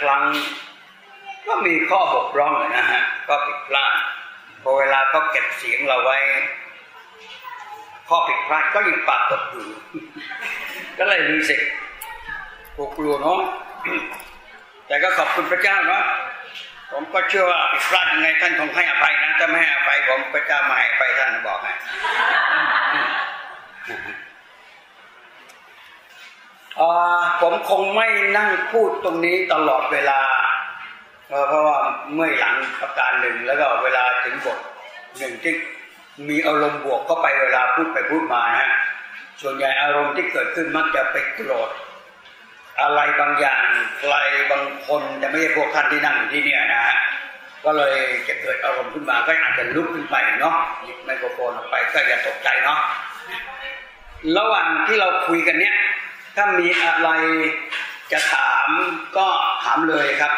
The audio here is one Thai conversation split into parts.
ครั้ง ก็มีข้อบกพร่องนะฮะก็ผิดพลาดพอเวลาเขาเก็บเสียงเราไว้ ข้อผิดพลาดก็ยังปรากฏอยู่ก็เลยรู้สึกกลัวเนาะแต่ก็ขอบคุณพระเจ้าเนาะผมก็เชื่อว่าผิดพลาดยังไงท่านคงให้อภัยนะถ้าไม่ให้อภัยผมพระเจ้าไม่ให้อภัยท่านบอกให้ ผมคงไม่นั่งพูดตรงนี้ตลอดเวลา เพราะว่าเมื่อหลังประการหนึ่งแล้วก็เวลาถึงบทหนึ่งที่มีอารมณ์บวกเข้าไปเวลาพูดไปพูดมาฮะส่วนใหญ่อารมณ์ที่เกิดขึ้นมักจะไปโกรธอะไรบางอย่างใครบางคนแต่ไม่ใช่พวกท่านที่นั่งที่นี่นะฮะก็เลยจะเกิดอารมณ์ขึ้นมาก็อาจจะลุกขึ้นไปเนาะหยิบไมโครโฟนออกไปก็อย่าตกใจเนาะระหว่างที่เราคุยกันเนี้ย ถ้ามีอะไรจะถามก็ถามเลยครับ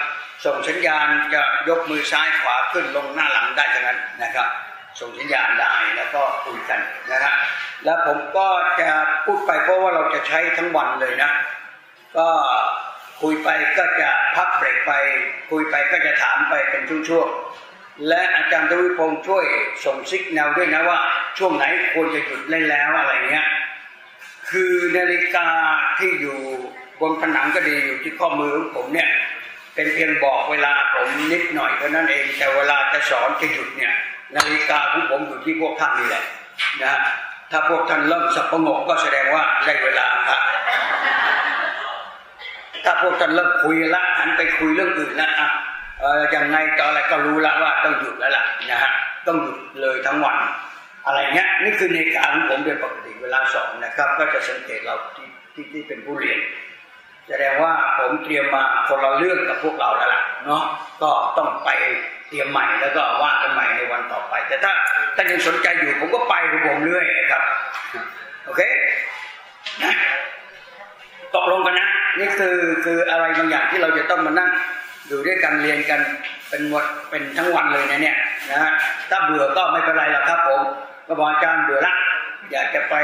ส่งสัญญาณจะยกมือซ้ายขวาขึ้นลงหน้าหลังได้ทั้งนั้นนะครับ ส่งสัญญาณได้แล้วก็คุยกันนะครับแล้วผมก็จะพูดไปเพราะว่าเราจะใช้ทั้งวันเลยนะ ก็คุยไปก็จะพักเบรกไป คุยไปก็จะถามไปเป็นช่วงๆและอาจารย์ทวิพงศ์ช่วยส่งซิกแนวด้วยนะว่า ช่วงไหนควรจะหยุดเล่นแล้วอะไรเงี้ย คือนาฬิกาที่อยู่บนผนังก็ดีอยู่ที่ข้อมือของผมเนี่ยเป็นเพียงบอกเวลาผมนิดหน่อยเท่านั้นเอง แต่เวลาจะสอนจะหยุดเนี่ยนาฬิกาของผมอยู่ที่พวกท่านนี่แหละนะถ้าพวกท่านเริ่มสับประงกก็แสดงว่าได้เวลาครับถ้าพวกท่านเริ่มคุยละหันไปคุยเรื่องอื่นล้วอะออยังไงต่ออะไรก็รู้แล้วว่าต้องหยุดแล้วล่ะนะฮะต้องหยุดเลยทั้งวัน อะไรเงี้ยนี่คือในการของผมโดยปกติเวลาสอนนะครับ ก็จะสังเกตเราที่ที่ที่เป็นผู้เรียนแสดงว่าผมเตรียมมาคนละเรื่องกับพวกเราแล้วล่ะเนาะก็ต้องไปเตรียมใหม่แล้วก็ว่ากันใหม่ในวันต่อไป แต่ถ้าถ้ายังสนใจอยู่ผมก็ไปของผมเรื่อยครับโอเคตกลงกันนะนี่คือคืออะไรบางอย่างที่เราจะต้องมานั่งอยู่ด้วยกันเรียนกันเป็นวันเป็นทั้งวันเลยนะเนี่ยนะถ้าเบื่อก็ไม่เป็นไรหรอกครับผม ก็บอกอาจารย์เบื่อละอยากจะไป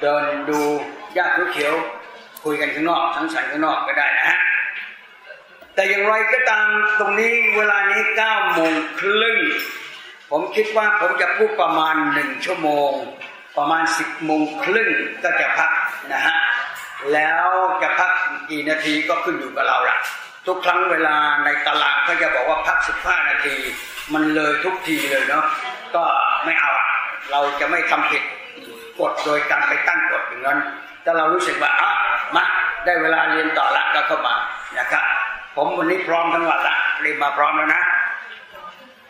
เดินดูหญ้าเขียวคุยกันข้างนอกสังสรรค์ข้างนอกก็ได้นะฮะแต่อย่างไรก็ตามตรงนี้เวลานี้เก้าโมงครึ่งผมคิดว่าผมจะพูดประมาณหนึ่งชั่วโมง ประมาณสิบโมงครึ่งก็จะพักนะฮะแล้วจะพักกี่นาทีก็ขึ้นอยู่กับเราละ ทุกครั้งเวลาในตารางเขาจะบอกว่าพักสิบห้านาที มันเลยทุกทีเลยเนาะก็ไม่เอาเราจะไม่ทำผิดกฎโดยการไปตั้งกฎอย่างนั้นถ้าเรารู้สึกว่าอะมาได้เวลาเรียนต่อละก็เข้ามานะครับผมวันนี้พร้อมทั้งวันละเรียนมาพร้อมแล้วนะ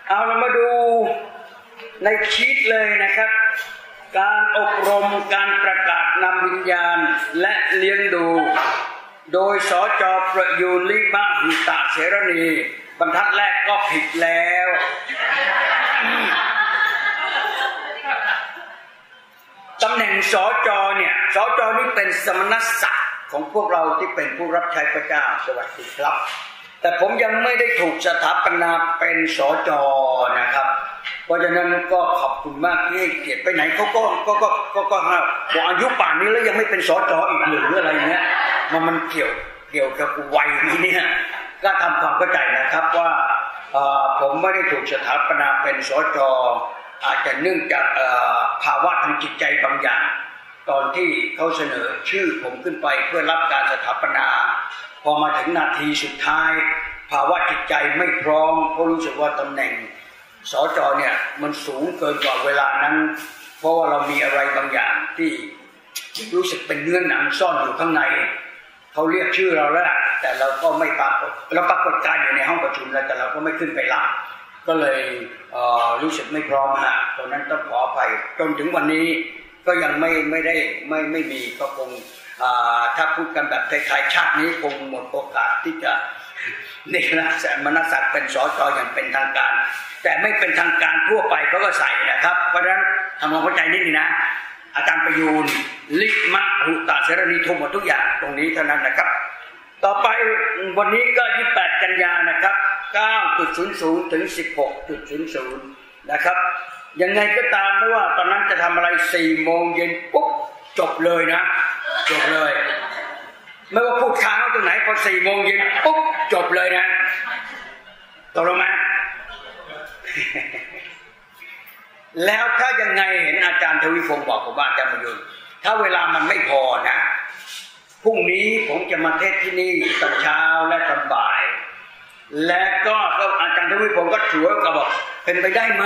เอาเรามาดูในชีตเลยนะครับ การอบรมการประกาศนำวิญญาณและเลี้ยงดู โดยสจประยูนลิบาหิตาเสรณีบรรทัดแรกก็ผิดแล้ว ตำแหน่งสจเนี่ยสจนี่เป็นสมณศักดิ์ของพวกเราที่เป็นผู้รับใช้พระเจ้าสวัสดีครับ แต่ผมยังไม่ได้ถูกสถาปนาเป็นสจนะครับ เพราะฉะนั้นก็ขอบคุณมากที่เกียรติไปไหนเขาก็ก็ก็ก็ก็บอกอายุป่านนี้แล้วยังไม่เป็นสจอีกหรืออะไรเงี้ยมันมันเกี่ยวเกี่ยวกับวัยนี้เนี่ยก็ทำความเข้าใจนะครับว่าผมไม่ได้ถูกสถาปนาเป็นสจอาจจะเนื่องจากภาวะทางจิตใจบางอย่าง ตอนที่เขาเสนอชื่อผมขึ้นไปเพื่อรับการสถาปนา พอมาถึงนาทีสุดท้าย ภาวะจิตใจไม่พร้อมเพราะรู้สึกว่าตำแหน่งสอจอเนี่ยมันสูงเกินกว่าเวลานั้น เพราะว่าเรามีอะไรบางอย่างที่รู้สึกเป็นเนื้อหนังซ่อนอยู่ข้างในเขาเรียกชื่อเราแล้วแต่เราก็ไม่ปรากฏเราปรากฏกายอยู่ในห้องประชุมแล้วแต่เราก็ไม่ขึ้นไปรับก็เลยรู้สึกไม่พร้อมฮะตรงนั้นต้องขออภัยจนถึงวันนี้ ก็ยังไม่ไม่ได้ไม่ไม่มีก็คงถ้าพูดกันแบบไทยๆชาตินี้คงหมดโอกาสที่จะนี่นะแสมนัสสัตว์เป็นสอจออย่างเป็นทางการ แต่ไม่เป็นทางการทั่วไปเขาก็ใส่นะครับ เพราะฉะนั้นทำความเข้าใจนิดนึงนะอาจารย์ประยูนลิมะหุตาเสรณีทุมหมดทุกอย่างตรงนี้เท่านั้นนะครับ ต่อไปวันนี้ก็ 28 กันยานะครับ 9.00 ถึง 16.00 นะครับ ยังไงก็ตามไม่ว่าตอนนั้นจะทำอะไร4โมงเย็นปุ๊บจบเลยนะ จบเลย ไม่ว่าพูดค้างตรงไหนพอ4โมงเย็นปุ๊บจบเลยนะตกลงไหมแล้วถ้ายังไงเห็นอาจารย์ทวีพงศ์บอกผมว่าอาจารย์มยุนถ้าเวลามันไม่พอนะพรุ่งนี้ผมจะมาเทศที่นี่ตอนเช้าและตอนบ่าย และก็อาจารย์ทวีพงศ์ก็ถือว่าก็บอกเป็นไปได้ไหม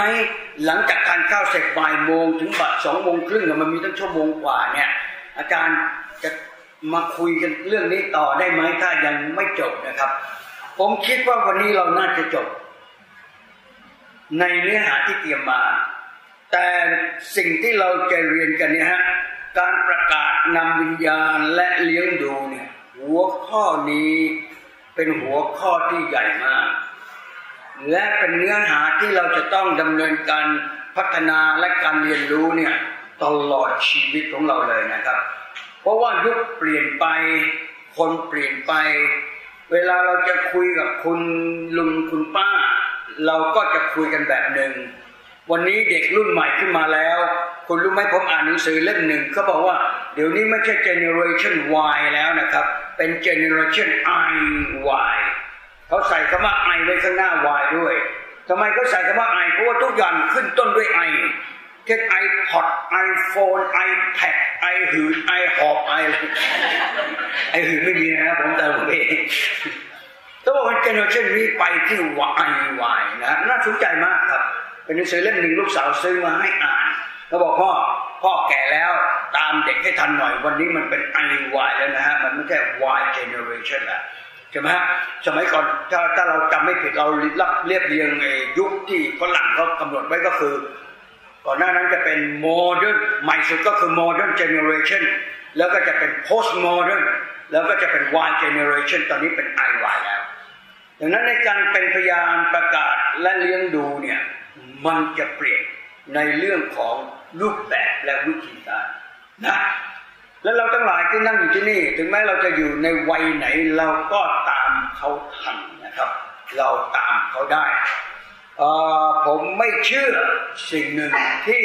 หลังจากทานข้าวเสร็จบ่ายโมงถึงบ่ายสองโมงครึ่งมันมีตั้งชั่วโมงกว่าเนี่ย อาจารย์จะมาคุยกันเรื่องนี้ต่อได้ไหมถ้ายังไม่จบนะครับ ผมคิดว่าวันนี้เราน่าจะจบ ในเนื้อหาที่เตรียมมา แต่สิ่งที่เราจะเรียนกันเนี่ยฮะการประกาศนำวิญญาณและเลี้ยงดูเนี่ยหัวข้อนี้ เป็นหัวข้อที่ใหญ่มาก และเป็นเนื้อหาที่เราจะต้องดำเนินการพัฒนาและการเรียนรู้เนี่ยตลอดชีวิตของเราเลยนะครับ เพราะว่ายุคเปลี่ยนไป คนเปลี่ยนไป เวลาเราจะคุยกับคุณลุงคุณป้า เราก็จะคุยกันแบบหนึ่ง วันนี้เด็กรุ่นใหม่ขึ้นมาแล้ว คุณรู้ไหมผมอ่านหนังสือเล่มหนึ่งเขาบอกว่าเดี๋ยวนี้ไม่ใช่ generation Y แล้วนะครับ เป็น generation I Y เขาใส่คำว่า I ไว้ข้างหน้า Y ด้วยทำไมเขาใส่คำว่า I เพราะว่าทุกอย่างขึ้นต้นด้วย I เช่น iPod iPhone iPad ไอหืนไอหอบไอไอหืนไม่มีนะครับผมแต่ผมเองต้องบอกว่าเจเนอเรชันนี้ไปที่ Y Y นะน่าสนใจมากครับ เป็นหนังสือเล่มหนึ่งลูกสาวซื้อมาให้อ่านเขาบอกพ่อพ่อแก่แล้วตามเด็กให้ทันหน่อยวันนี้มันเป็นไอวายแล้วนะฮะมันไม่ใช่ Y generation แล้วใช่ไหมฮะสมัยก่อนถ้าถ้าเราจำไม่ผิดเรารับเรียบเรียงยุคที่ฝรั่งเขากำหนดไว้ก็คือ ก่อนหน้านั้นจะเป็น modern ใหม่สุดก็คือ modern generation แล้วก็จะเป็น post modern แล้วก็จะเป็น Y generation ตอนนี้เป็น IY แล้วดังนั้นในการเป็นพยานประกาศและเลี้ยงดูเนี่ย มันจะเปลี่ยนในเรื่องของรูปแบบและวิธีการนะแล้วเราทั้งหลายที่นั่งอยู่ที่นี่ ถึงแม้เราจะอยู่ในวัยไหนเราก็ตามเขาทันนะครับ เราตามเขาได้ผมไม่เชื่อสิ่งหนึ่งที่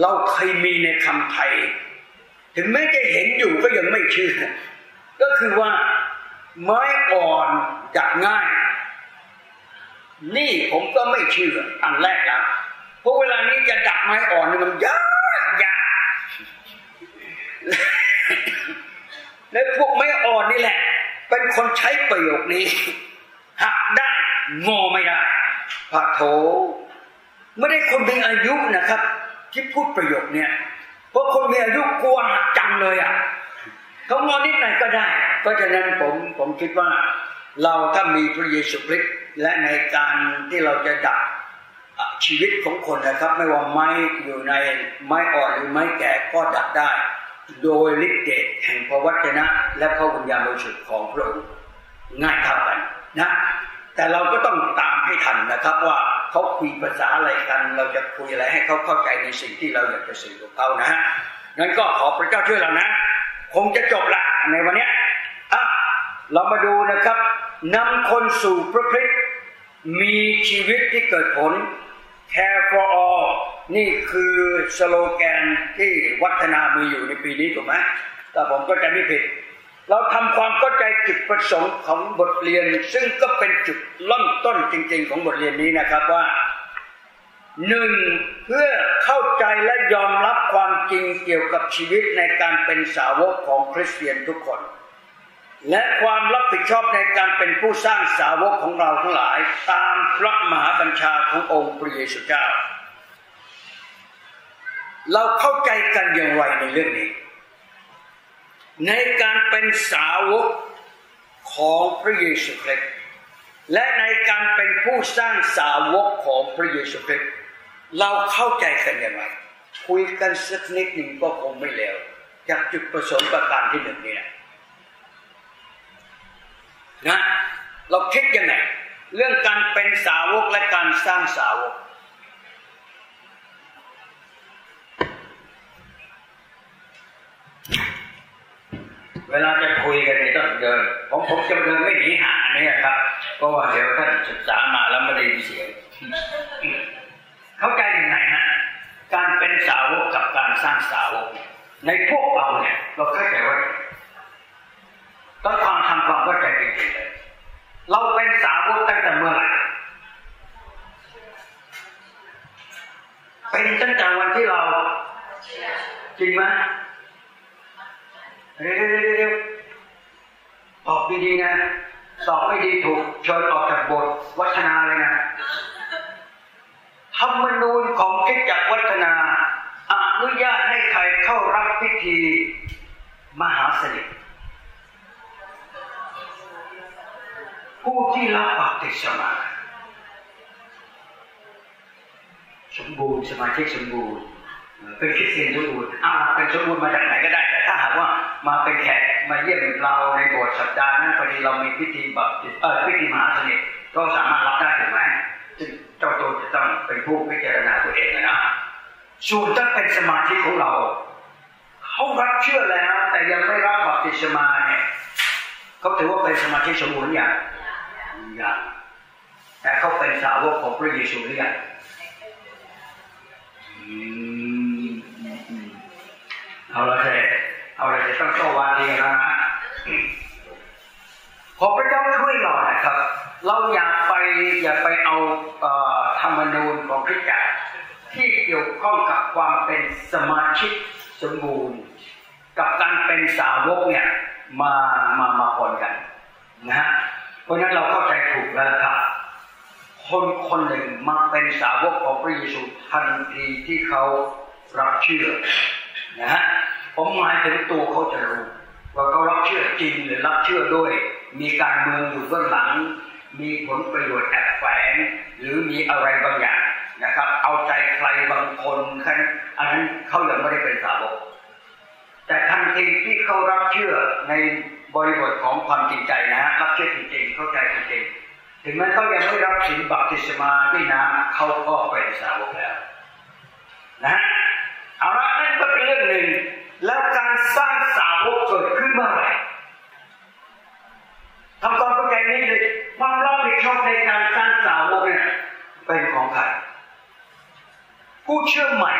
เราเคยมีในคำไทย ถึงแม้จะเห็นอยู่ก็ยังไม่เชื่อ ก็คือว่าไม้อ่อนจับง่าย นี่ผมก็ไม่เชื่ออันแรกนะเพราะเวลานี้จะดักไม้อ่อนนี่มันยากยากและพวกไม้อ่อนนี่แหละ เป็นคนใช้ประโยคนี้หักได้งอไม่ได้พระโถไม่ได้คนมีอายุนะครับ ที่พูดประโยคเนี้ยเพราะคนมีอายุกลัวหักจังเลยอะเขางอนิดหน่อยก็ได้ เพราะฉะนั้นผมผมคิดว่า เราถ้ามีพระเยซูคริสต์และในการที่เราจะดับชีวิตของคนนะครับ ไม่ว่าไม้อยู่ในไม้อ่อนหรือไม้แก่ก็ดับได้ โดยฤทธิ์เดชแห่งพระวจนะ และพระวิญญาณบริสุทธิ์ของพระองค์ง่ายเท่ากันนะแต่เราก็ต้องตามให้ทันนะครับว่าเขาคุยภาษาอะไรกัน เราจะคุยอะไรให้เขาเข้าใจในสิ่งที่เราอยากจะสื่อกับเขานะฮะงั้นก็ขอพระเจ้าช่วยเรานะ คงจะจบละในวันนี้อะเรามาดูนะครับ นำคนสู่พระคริสต์มีชีวิตที่เกิดผล care for all นี่คือสโลแกนที่วัฒนามีอยู่ในปีนี้ถูกไหมแต่ผมก็จะไม่ผิด เราทำความเข้าใจจุดประสงค์ของบทเรียน ซึ่งก็เป็นจุดล่มต้นจริง ๆ ของบทเรียนนี้นะครับว่าหนึ่งเพื่อเข้าใจและยอมรับความจริงเกี่ยวกับชีวิตในการเป็นสาวกของคริสเตียนทุกคน และความรับผิดชอบในการเป็นผู้สร้างสาวกของเราทั้งหลาย ตามพระมหาบัญชาขององค์พระเยซูเจ้า เราเข้าใจกันอย่างไรในเรื่องนี้ ในการเป็นสาวกของพระเยซูคริสต์และในการเป็นผู้สร้างสาวกของพระเยซูคริสต์เราเข้าใจกันอย่างไรคุยกันสักนิดหนึ่งก็คงไม่เลวจากจุดประสงค์ประการที่หนึ่งนี่นะ นะเราคิดยังไงเรื่องการเป็นสาวกและการสร้างสาวก เวลาจะคุยกันในต้องเดินผมผมจะเดินไม่หนีหาเนี่ครับก็ว่าเดี๋ยวท่านศึกษามาแล้วไม่ได้ยินเสียงเข้าใจยังไงฮะการเป็นสาวกกับการสร้างสาวก ในพวกเราเนี่ยเราเข้าใจว่า ต้องความทำความเข้าใจจริงๆเลยเราเป็นสาวกตั้งแต่เมื่อไหร่เป็นตั้งแต่วันที่เรา จริงไหมเร็วๆตอบดีๆนะตอบไม่ดีถูกเชิญออกจากบทวัฒนาเลยนะธรรมนูญของคิดจักวัฒนาอนุญาตให้ใครเข้ารับพิธี มหาสนิท ผู้ที่รับปฏิสมา สมบูรณ์สมาธิสมบูรณ์เป็นคริสเตียนสมบูรณ์อ้าวเป็นสมบูรณ์มาจากไหนก็ได้ แต่ถ้าหากว่ามาเป็นแขกมาเยี่ยมเราในโบสถ์สัปดาห์นั้นพอดีเรามีพิธีแบบเออพิธีมหาสนิทก็สามารถรับได้ถูกไหมจึงเจ้าตัวจะต้องเป็นผู้พิจารณาตัวเองนะส่วนถ้าเป็นสมาธิของเราเขารับเชื่อแล้ว แต่ยังไม่รับบัพติศมาเนี่ยเขาถือว่าเป็นสมาธิสมบูรณ์อย่าง ย่างแต่เขาเป็นสาวกของพระเยซูหรือยังเอาละเถอะเอาละจะต้องโตวาดีแล้วนะขอพระเจ้าช่วยเรานะครับ เราอย่าไปอย่าไปเอาธรรมนูญของพระเจ้าที่เกี่ยวข้องกับความเป็นสมาชิกสมบูรณ์ กับการเป็นสาวกเนี่ยมามามาปนกันนะฮะ เพราะนั้นเราเข้าใจถูกแล้วครับ คนคนหนึ่งมาเป็นสาวกของพระเยซูทันทีที่เขารับเชื่อนะฮะผมหมายถึงตัวเขาจะรู้ว่าเขารับเชื่อจริงหรือรับเชื่อด้วย มีการเมืองอยู่เบื้องหลัง มีผลประโยชน์แอบแฝงหรือมีอะไรบางอย่างนะครับ เอาใจใครบางคนคันอันนั้นเขายังไม่ได้เป็นสาวกแต่ทันทีที่เขารับเชื่อใน บริบทของความจริงใจนะฮะรับเชื่อจริงๆเข้าใจจริงๆถึงแม้เขายังไม่รับสินบัพติศมาด้วยน้ำเขาก็เป็นสาวกแล้วนะเอาละนั่นก็เป็นเรื่องหนึ่ง แล้วการสร้างสาวกเกิดขึ้นเมื่อไหร่ทำความเข้าใจนี้เลยความรับผิดชอบในการสร้างสาวกเนี่ยเป็นของใครผู้เชื่อใหม่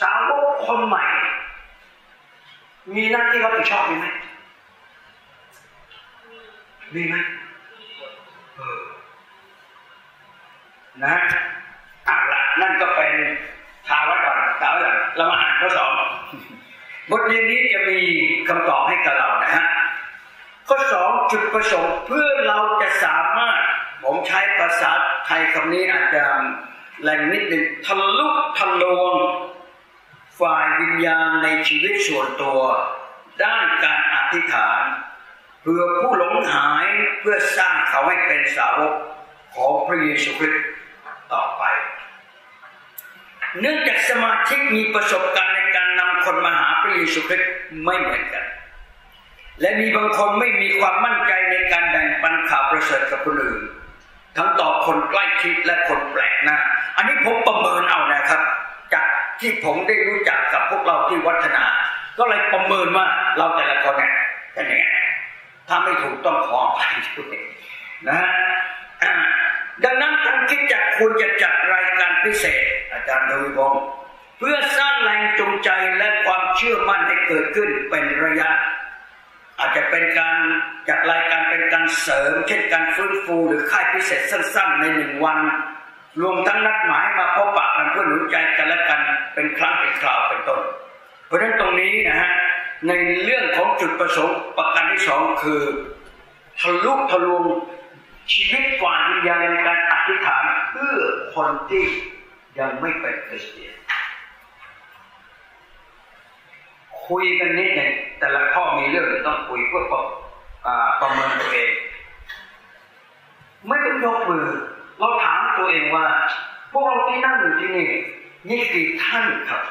สาวกคนใหม่ มีหน้าที่รับผิดชอบไหมมีไหมเออนะอะละนั่นก็เป็นทาวัก่อนทาไว้ก่อนเรามาอ่านข้อสองบทเรียนนี้จะมีคำตอบให้กับเรานะฮะข้อสองจุดประสงค์เพื่อเราจะสามารถ ผมใช้ภาษาไทยคำนี้อาจจะแรงนิดหนึ่งทะลุทะลวง ฝ่ายวิญญาณในชีวิตส่วนตัว ด้านการอธิษฐาน เพื่อผู้หลงหายเพื่อสร้างเขาให้เป็นสาวกของพระเยซูคริสต์ต่อไป เนื่องจากสมาชิกมีประสบการณ์ในการนำคนมาหาพระเยซูคริสต์ไม่เหมือนกัน และมีบางคนไม่มีความมั่นใจในการแบ่งปันข่าวประเสริฐกับคนอื่นทั้งต่อคนใกล้ชิดและคนแปลกหน้า อันนี้ผมประเมินเอานะครับ ที่ผมได้รู้จักกับพวกเราที่วัฒนา ก็เลยประเมินว่าเราแต่ละคนเนี่ยเป็นยังไงถ้าไม่ถูกต้องขออภัยด้วยนะดังนั้นท่านคิดจะควรจะจัดรายการพิเศษ อาจารย์ดวิบงเพื่อสร้างแรงจูงใจและความเชื่อมั่นให้เกิดขึ้นเป็นระยะ อาจจะเป็นการจัดรายการเป็นการเสริม เช่นการฟื้นฟูหรือค่ายพิเศษสั้นๆในหนึ่งวัน รวมทั้งนัดหมายมาพบปะกันเพื่อหนุนใจกันและกันเป็นครั้งเป็นคราวเป็นต้น เพราะฉะนั้นตรงนี้นะฮะในเรื่องของจุดประสงค์ประการที่สองคือทะลุทะลวงชีวิตกว่าวิญญาณในการอธิษฐานเพื่อคนที่ยังไม่เป็นคริสเตียนคุยกันนิดหนึ่งแต่ละข้อมีเรื่องต้องคุยเพื่อประประเมินตัวเอง ไม่ต้องยกมือ เราถามตัวเองว่า พวกเราที่นั่งอยู่ที่นี่นี่กี่ท่านครับ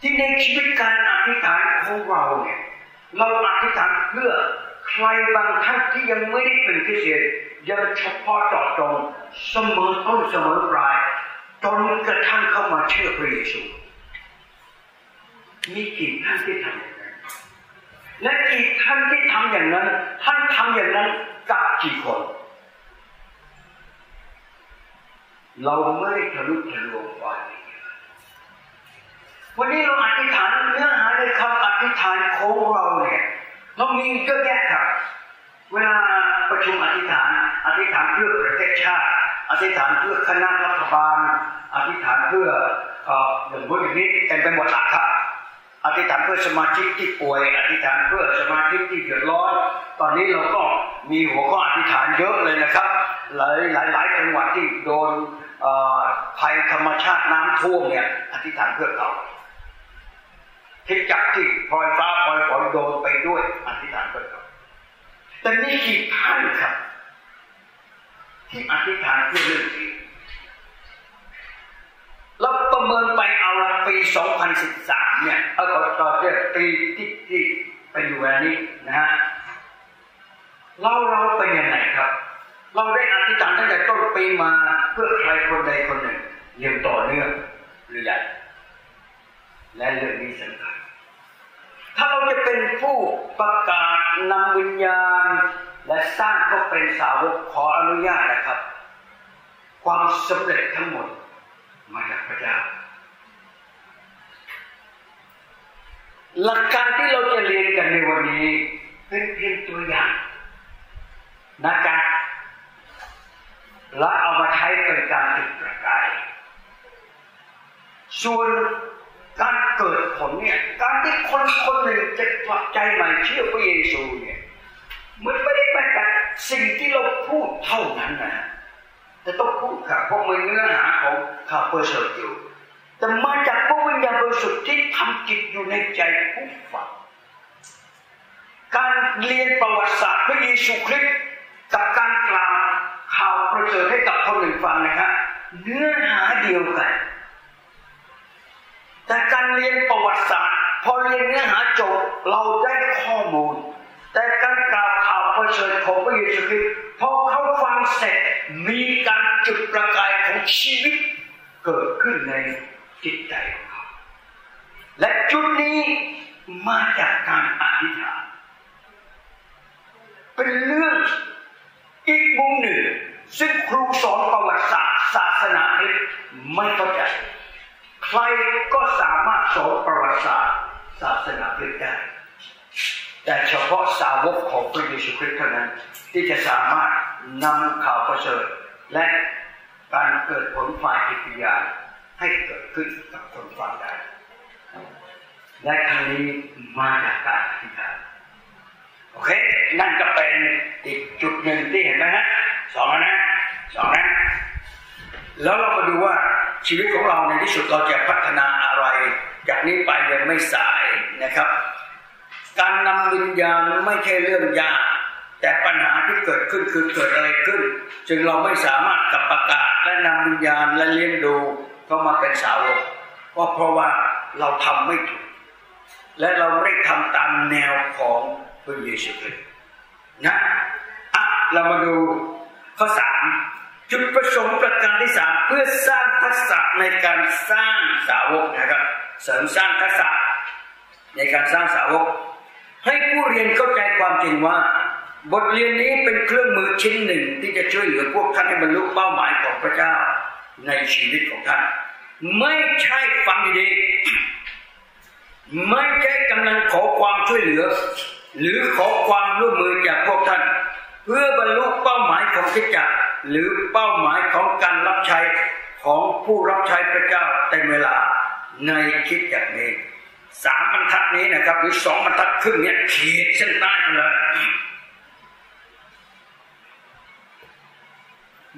ที่ในชีวิตการอธิษฐานของเราเนี่ยเราอธิษฐานเพื่อใครบางท่านที่ยังไม่ได้เป็นคริเตียนยังเฉพาะเจาะจงเสมอต้นเสมอปลายจนกระทั่งเข้ามาเชื่อพระเยซูมีกี่ท่านที่ทำอย่างนั้นและกี่ท่านที่ทำอย่างนั้น ท่านทำอย่างนั้นกับกี่คน เราไม่ทะลุทะลวงไปวันนี้เราอธิษฐานเนื้อหาในคำอธิษฐานของเราเนี่ยเรามีเยอะแยะครับ เวลาประชุมอธิษฐาน อธิษฐานเพื่อประเทศชาติ อธิษฐานเพื่อคณะรัฐบาล อธิษฐานเพื่ออย่างพวกอย่างนี้เป็นไปหมดหลักครับอธิษฐานเพื่อสมาชิกที่ป่วย อธิษฐานเพื่อสมาชิกที่เดือดร้อน ตอนนี้เราก็มีหัวข้ออธิษฐานเยอะเลยนะครับ หลายหลายหลายจังหวัดที่โดนภัยธรรมชาติน้ำท่วมเนี่ยอธิษฐานเพื่อเขาคิดจักที่พลอยฟ้าพลอยฝนโดนไปด้วยอธิษฐานเพื่อเขาแต่มีกี่ท่านครับ ที่อธิษฐานเพื่อเรื่องนี้เราประเมินไปเอาละปี 2013 เนี่ยเอาต่อเนื่องปีที่ที่ไปอยู่วันนี้นะฮะ เราเราเป็นยังไงครับ เราได้อธิษฐานตั้งแต่ต้นปีมาเพื่อใครคนใดคนหนึ่งยังต่อเนื่องหรือยังและเรื่องนี้สำคัญถ้าเราจะเป็นผู้ประกาศนำวิญญาณ และสร้างก็เป็นสาวกขออนุญาตนะครับ ความสำเร็จทั้งหมดมาจากพระเจ้าหลักการที่เราจะเรียนกันในวันนี้เป็นเพียงตัวอย่าง นะครับและเอามาใช้เป็นการติดประกายส่วนการเกิดผลเนี่ย การที่คนคนหนึ่งจะกลับใจใหม่เชื่อพระเยซูเนี่ย มันไม่ได้มาจากสิ่งที่เราพูดเท่านั้นนะจะต้องพูดค่ะเพราะมันเนื้อหาของข่าวประเสริฐอยู่ แต่มาจากพระวิญญาณบริสุทธิ์ที่ทำจิตอยู่ในใจผู้ฟังการเรียนประวัติศาสตร์พระเยซูคริสต์ กับการกล่าวข่าวประเสริฐให้กับคนอื่นฟังนะครับเนื้อหาเดียวกัน แต่การเรียนประวัติศาสตร์ พอเรียนเนื้อหาจบเราได้ข้อมูล แต่การกล่าวข่าวประเสริฐของพระเยซูคริสต์พอเขาฟังเสร็จมีการจุดประกายของชีวิตเกิดขึ้นในจิตใจของเขา และจุดนี้มาจากการอธิษฐานเป็นเรื่อง อีกมุมหนึ่ง ซึ่งครูสอนประวัติศาสตร์ศาสนาคริสต์ไม่เข้าใจ ใครก็สามารถสอนประวัติศาสตร์ศาสนาคริสต์ได้ แต่เฉพาะสาวกของพระเยซูคริสต์เท่านั้น ที่จะสามารถนำข่าวประเสริฐและการเกิดผลฝ่ายจิตวิญญาณให้เกิดขึ้นกับคนฟังได้และครั้งนี้มาจากการอธิษฐาน โอเค นั่นก็เป็นอีกจุดหนึ่งที่เห็นไหมฮะสองนะสองนะแล้วเรามาดูว่าชีวิตของเราในที่สุดเราจะพัฒนาอะไรจากนี้ไปยังไม่สายนะครับ การนำวิญญาณไม่ใช่เรื่องยาก แต่ปัญหาที่เกิดขึ้นคือเกิดอะไรขึ้น จึงเราไม่สามารถกับประกาศและนำวิญญาณและเลี้ยงดูเข้ามาเป็นสาวกก็เพราะว่าเราทำไม่ถูกและเราไม่ได้ทำตามแนวของ พระเยซูคริสต์นะอะเรามาดูข้อสามจุดประสงค์ประการที่สามเพื่อสร้างทักษะในการสร้างสาวกนะครับเสริมสร้างทักษะในการสร้างสาวก ให้ผู้เรียนเข้าใจความจริงว่า บทเรียนนี้เป็นเครื่องมือชิ้นหนึ่งที่จะช่วยเหลือพวกท่านให้บรรลุเป้าหมายของพระเจ้าในชีวิตของท่าน ไม่ใช่ฟังดีไม่ใช่กำลังขอความช่วยเหลือ หรือขอความร่วมมือจากพวกท่าน เพื่อบรรลุเป้าหมายของคิดจักรหรือเป้าหมายของการรับใช้ของผู้รับใช้พระเจ้าเต็มเวลาในคิดจักรนี้สามบรรทัดนี้นะครับ หรือสองบรรทัดครึ่งเนี่ยขีดเส้นใต้ไปเลย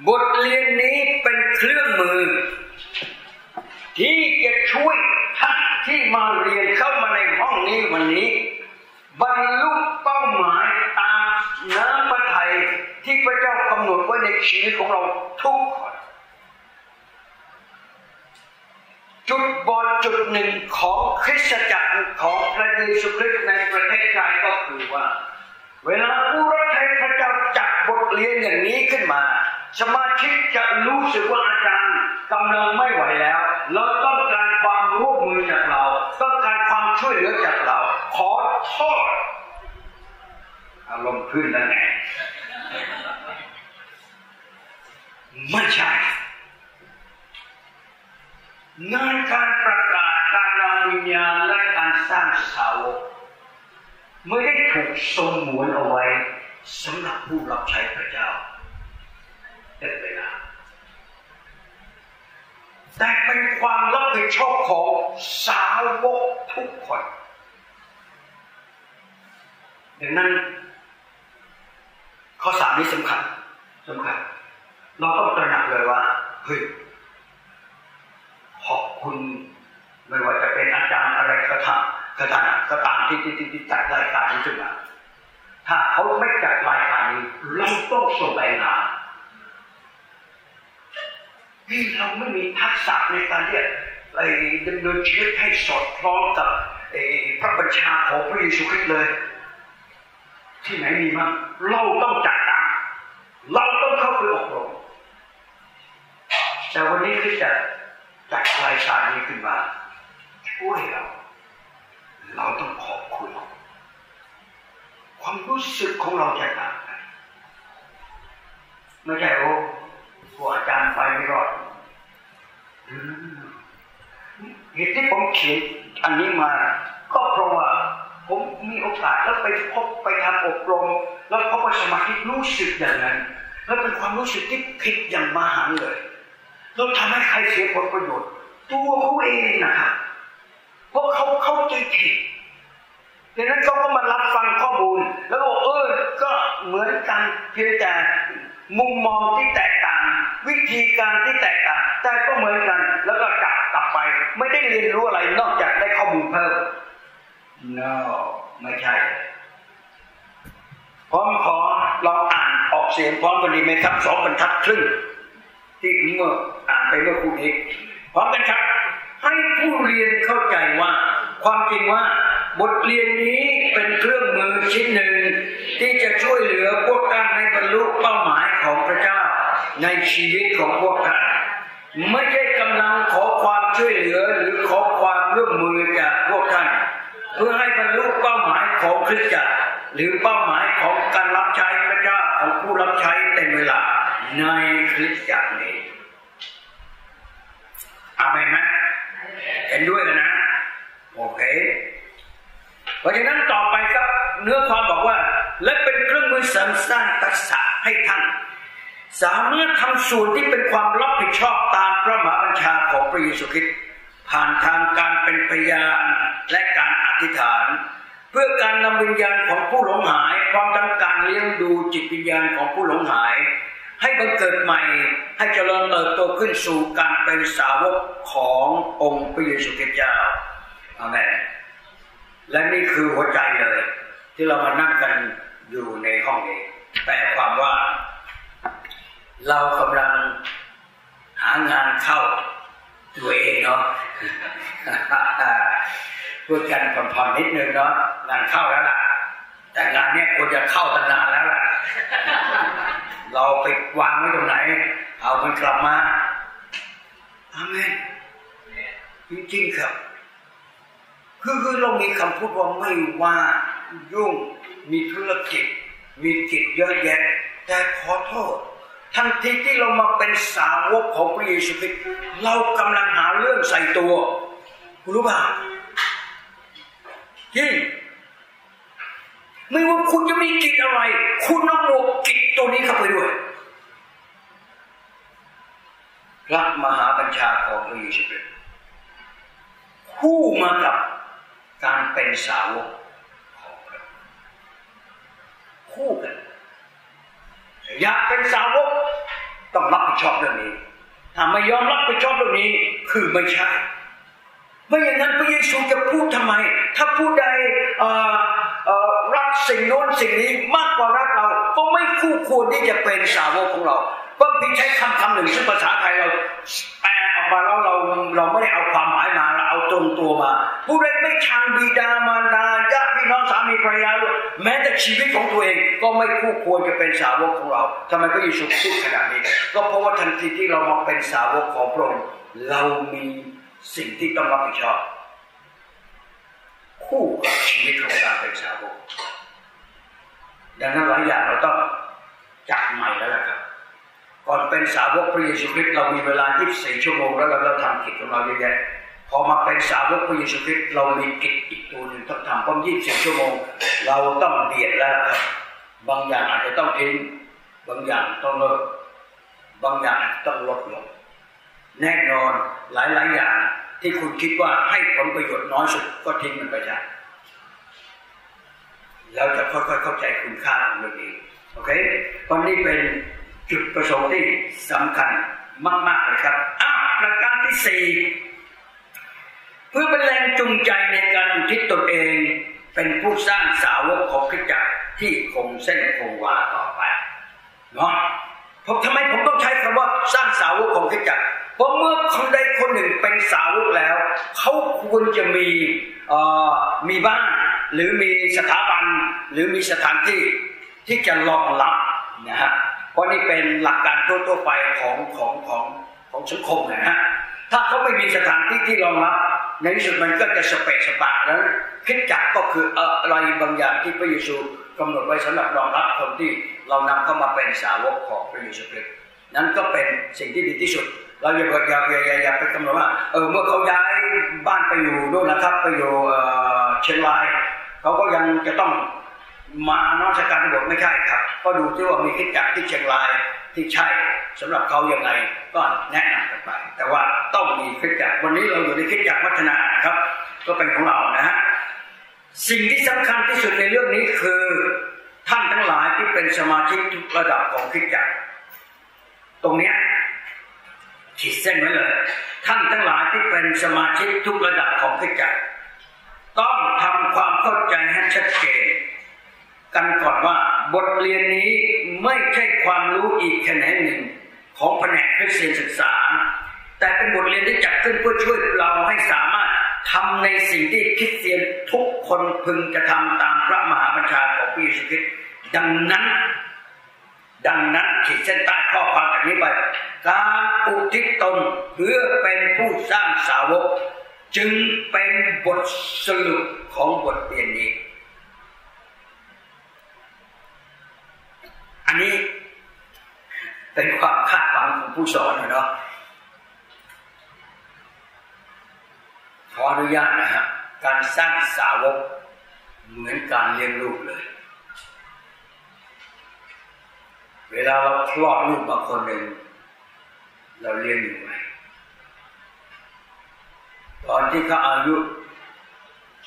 บทเรียนนี้เป็นเครื่องมือ ที่จะช่วยท่านที่มาเรียนเข้ามาในห้องนี้วันนี้ บรรลุเป้าหมายตามน้ำพระทัยที่พระเจ้ากำหนดไว้ในชีวิตของเราทุกคนจุดบอดจุดหนึ่งของคริสตจักรของพระเยซูคริสต์ในประเทศไทยก็คือว่า เวลาผู้รับใช้พระเจ้าจัดบทเรียนอย่างนี้ขึ้นมา สมาชิกจะรู้สึกว่าอาจารย์กำลังไม่ไหวแล้ว เราต้องการความร่วมมือจากเรา ต้องการความช่วยเหลือจากเรา ขอโทษอารมณ์ขึ้นแล้วไงไม่ใช่งานการประกาศการนำวิญญาณและการสร้างสาวก ไม่ได้ถูกทรงหมวนเอาไว้สำหรับผู้รับใช้พระเจ้าเป็นเวลาแต่เป็นความรับผิดชอบของสาวกทุกคน ดังนั้น ข้อสามนี้สำคัญสำคัญ เราต้องตระหนักเลยว่าเฮ้ยขอบคุณไม่ว่าจะเป็นอาจารย์อะไรก็ตาม ก็ตามก็ตามที่ที่ที่จัดรายการนี้ขึ้นมาถ้าเขาไม่จัดรายการนี้เราต้องส่งแรงงาที่เราไม่มีทักษะในการที่ไอ้ดำเนินชีวิตให้สอดคล้องกับพระบัญชาของพระเยซูคริสต์เลย ที่ไหนมีมั้งเราต้องจัดการเราต้องเข้าไปอบรมแต่วันนี้คือจะจัดรายการนี้ขึ้นมาช่วยเรา เราต้องขอบคุณ ความรู้สึกของเราจะต่างกันไม่ใช่โอ้ครูอาจารย์ไปไม่รอดเหตุที่ผมเขียนอันนี้มา ก็เพราะว่าผมมีโอกาสแล้วไปพบไปทำอบรม แล้วพบว่าสมาธิรู้สึกอย่างนั้น แล้วเป็นความรู้สึกที่ผิดอย่างมหันเลยแล้วทำให้ใครเสียผลประโยชน์ ตัวเขาเองนะครับ เพราะเขาเข้าใจผิดดังนั้นเขาก็มารับฟังข้อมูล แล้วบอกเออ ก็เหมือนกันเพียงแต่มุมมองที่แตกต่าง วิธีการที่แตกต่าง แต่ก็เหมือนกัน แล้วก็กลับกลับไป ไม่ได้เรียนรู้อะไรนอกจากได้ข้อมูลเพิ่ม no ไม่ใช่พร้อมขอลองอ่านออกเสียงพร้อมกันดีไหมครับสองบรรทัดครึ่งที่เมื่ออ่านไปเมื่อคู่นี้พร้อมกันครับ ให้ผู้เรียนเข้าใจว่า ความจริงว่า บทเรียนนี้เป็นเครื่องมือชิ้นหนึ่ง ที่จะช่วยเหลือพวกท่านให้บรรลุเป้าหมายของพระเจ้า ในชีวิตของพวกท่านไม่ใช่กำลังขอความช่วยเหลือหรือขอความร่วมมือจากพวกท่านเพื่อให้บรรลุเป้าหมายของคริสตจักรหรือเป้าหมายของการรับใช้พระเจ้าของผู้รับใช้เต็มเวลาในคริสตจักรนี้อาเมนไหม ห็นด้วยกันนะโอเคเพราะฉะนั้นต่อไปครับเนื้อความบอกว่า และเป็นเครื่องมือเสริมสร้างทักษะให้ท่าน สามารถทำส่วนที่เป็นความรับผิดชอบตามพระมหาบัญชาของพระเยซูคริสต์ผ่านทางการเป็นพยานและการอธิษฐาน เพื่อการนำวิญญาณของผู้หลงหายพร้อมทั้งการเลี้ยงดูจิตวิญญาณของผู้หลงหาย ให้บังเกิดใหม่ให้เจริญเติบโตขึ้นสู่การเป็นสาวกขององค์พระเยซูคริสต์เจ้าอาเมนและนี่คือหัวใจเลย ที่เรามานั่งกันอยู่ในห้องนี้แปลความว่า เรากำลังหางานเข้าตัวเองเนาะพูดกันผ่อนๆนิดนึงเนาะงานเข้าแล้วล่ะ แต่งานเนี้ยควรจะเข้าตั้งนานแล้วล่ะเราไปวางไว้ตรงไหน เอามันกลับมาอาเมนจริงๆครับ คือคือเรามีคำพูดว่าไม่ว่ายุ่งมีธุรกิจ มีกิจเยอะแยะ แต่ขอโทษทันทีที่เรามาเป็นสาวกของพระเยซูคริสต์เรากำลังหาเรื่องใส่ตัวรู้ป่ะจริง ไม่ว่าคุณจะมีกิจอะไร คุณต้องบวกกิจตัวนี้เข้าไปด้วยพระมหาบัญชาของพระเยซูคริสต์คู่มากับการเป็นสาวกของพระคู่กัน อยากเป็นสาวกต้องรับผิดชอบเรื่องนี้ถ้าไม่ยอมรับผิดชอบเรื่องนี้คือไม่ใช่ไม่อย่างนั้นพระเยซูจะพูดทำไม ถ้าผู้ใด รักสิ่งโน้นสิ่งนี้มากกว่ารักเรา ก็ไม่คู่ควรที่จะเป็นสาวกของเราบางทีใช้คำคำหนึ่งซึ่งภาษาไทยเราแปลออกมาแล้วเราเราไม่ได้เอาความหมายมาเราเอาตรงตัวมา ผู้ใดไม่ชังบิดามารดาญาติพี่น้องสามีภรรยาแม้แต่ชีวิตของตัวเองก็ไม่คู่ควรจะเป็นสาวกของเราทำไมพระเยซูพูดขนาดนี้ ก็เพราะว่าทันทีที่เรามาเป็นสาวกของพระองค์เรามีสิ่งที่ต้องรับผิดชอบ คู่กับชีวิตของการเป็นสาวกดังนั้นหลายอย่างเราต้องจับใหม่แล้วละครับ ก่อนเป็นสาวกพระเยซูคริสต์เรามีเวลา 24 ชั่วโมงแล้วเราทำกิจของเราเยอะแยะพอมาเป็นสาวกพระเยซูคริสต์เรามีกิจอีกตัวหนึ่งต้องทำเพราะ24 ชั่วโมง เราต้องเบียดแล้วครับ บางอย่างอาจจะต้องทิ้งบางอย่างต้องเลิกบางอย่างต้องลดลงแน่นอนหลายๆอย่าง ที่คุณคิดว่าให้ผลประโยชน์น้อยสุดก็ทิ้งมันไปจ้ะแล้วจะค่อยๆเข้าใจคุณค่าของมันเองโอเคตอนนี้เป็นจุดประสงค์ที่สำคัญมากๆเลยครับอ้าประการที่สี่เพื่อเป็นแรงจูงใจในการอุทิศตนเอง เป็นผู้สร้างสาวกของคริจักรที่คงเส้นคงวาต่อไปเนาะผมทำไมผมต้องใช้คำว่าสร้างสาวกของคริจักร เพราะเมื่อคนใดคนหนึ่งเป็นสาวกแล้ว เขาควรจะมีมีบ้านหรือมีสถาบันหรือมีสถานที่ที่จะรองรับนะฮะเพราะนี่เป็นหลักการทั่วไปของของของของสังคมนะฮะถ้าเขาไม่มีสถานที่ที่รองรับ ในที่สุดมันก็จะสเปะสปะแล้วคิดจักก็คืออะไรบางอย่างที่พระเยซูกำหนดไว้สำหรับรองรับคนที่เรานำเข้ามาเป็นสาวกของพระเยซูคริสต์นั้นก็เป็นสิ่งที่ดีที่สุด เราอย่าอย่าอย่าอย่าอย่าไปกำหนดว่าเออเมื่อเขาย้ายบ้านไปอยู่โน่นนะครับ ไปอยู่เชียงรายเขาก็ยังจะต้องมานอกจากการบทไม่ใช่ครับ ก็ดูที่ว่ามีคิดจักที่เชียงรายที่ใช่สำหรับเขาอย่างไรก็แนะนำกันไป แต่ว่าต้องมีคิดจักวันนี้เราอยู่ในคิดจักวัฒนานะครับ ก็เป็นของเรานะฮะสิ่งที่สำคัญที่สุดในเรื่องนี้คือ ท่านทั้งหลายที่เป็นสมาชิกทุกระดับของคิดจักตรงเนี้ย ขีดเส้นไว้เลย ท่านทั้งหลายที่เป็นสมาชิกทุกระดับของคิจักต้องทำความเข้าใจให้ชัดเจนกันก่อนว่าบทเรียนนี้ไม่ใช่ความรู้อีกแขนงหนึ่งของแผนกคริสเตียนศึกษา แต่เป็นบทเรียนที่จัดขึ้นเพื่อช่วยเราให้สามารถทำในสิ่งที่คริสเตียนทุกคนพึงจะทำตามพระมหาบัญชาของพระเยซูคริสต์ดังนั้น ดังนั้นขีดเส้นใต้ข้อความจากนี้ไป การอุทิศตนเพื่อเป็นผู้สร้างสาวก จึงเป็นบทสรุปของบทเรียนนี้ อันนี้เป็นความคาดหวังของผู้สอนเนาะขออนุญาตนะฮะการสร้างสาวกเหมือนการเลี้ยงลูกเลย เวลาเราคลอดลูกมางคนหนึ่ง เราเลี้ยงอยู่ไหมตอนที่เขาอายุ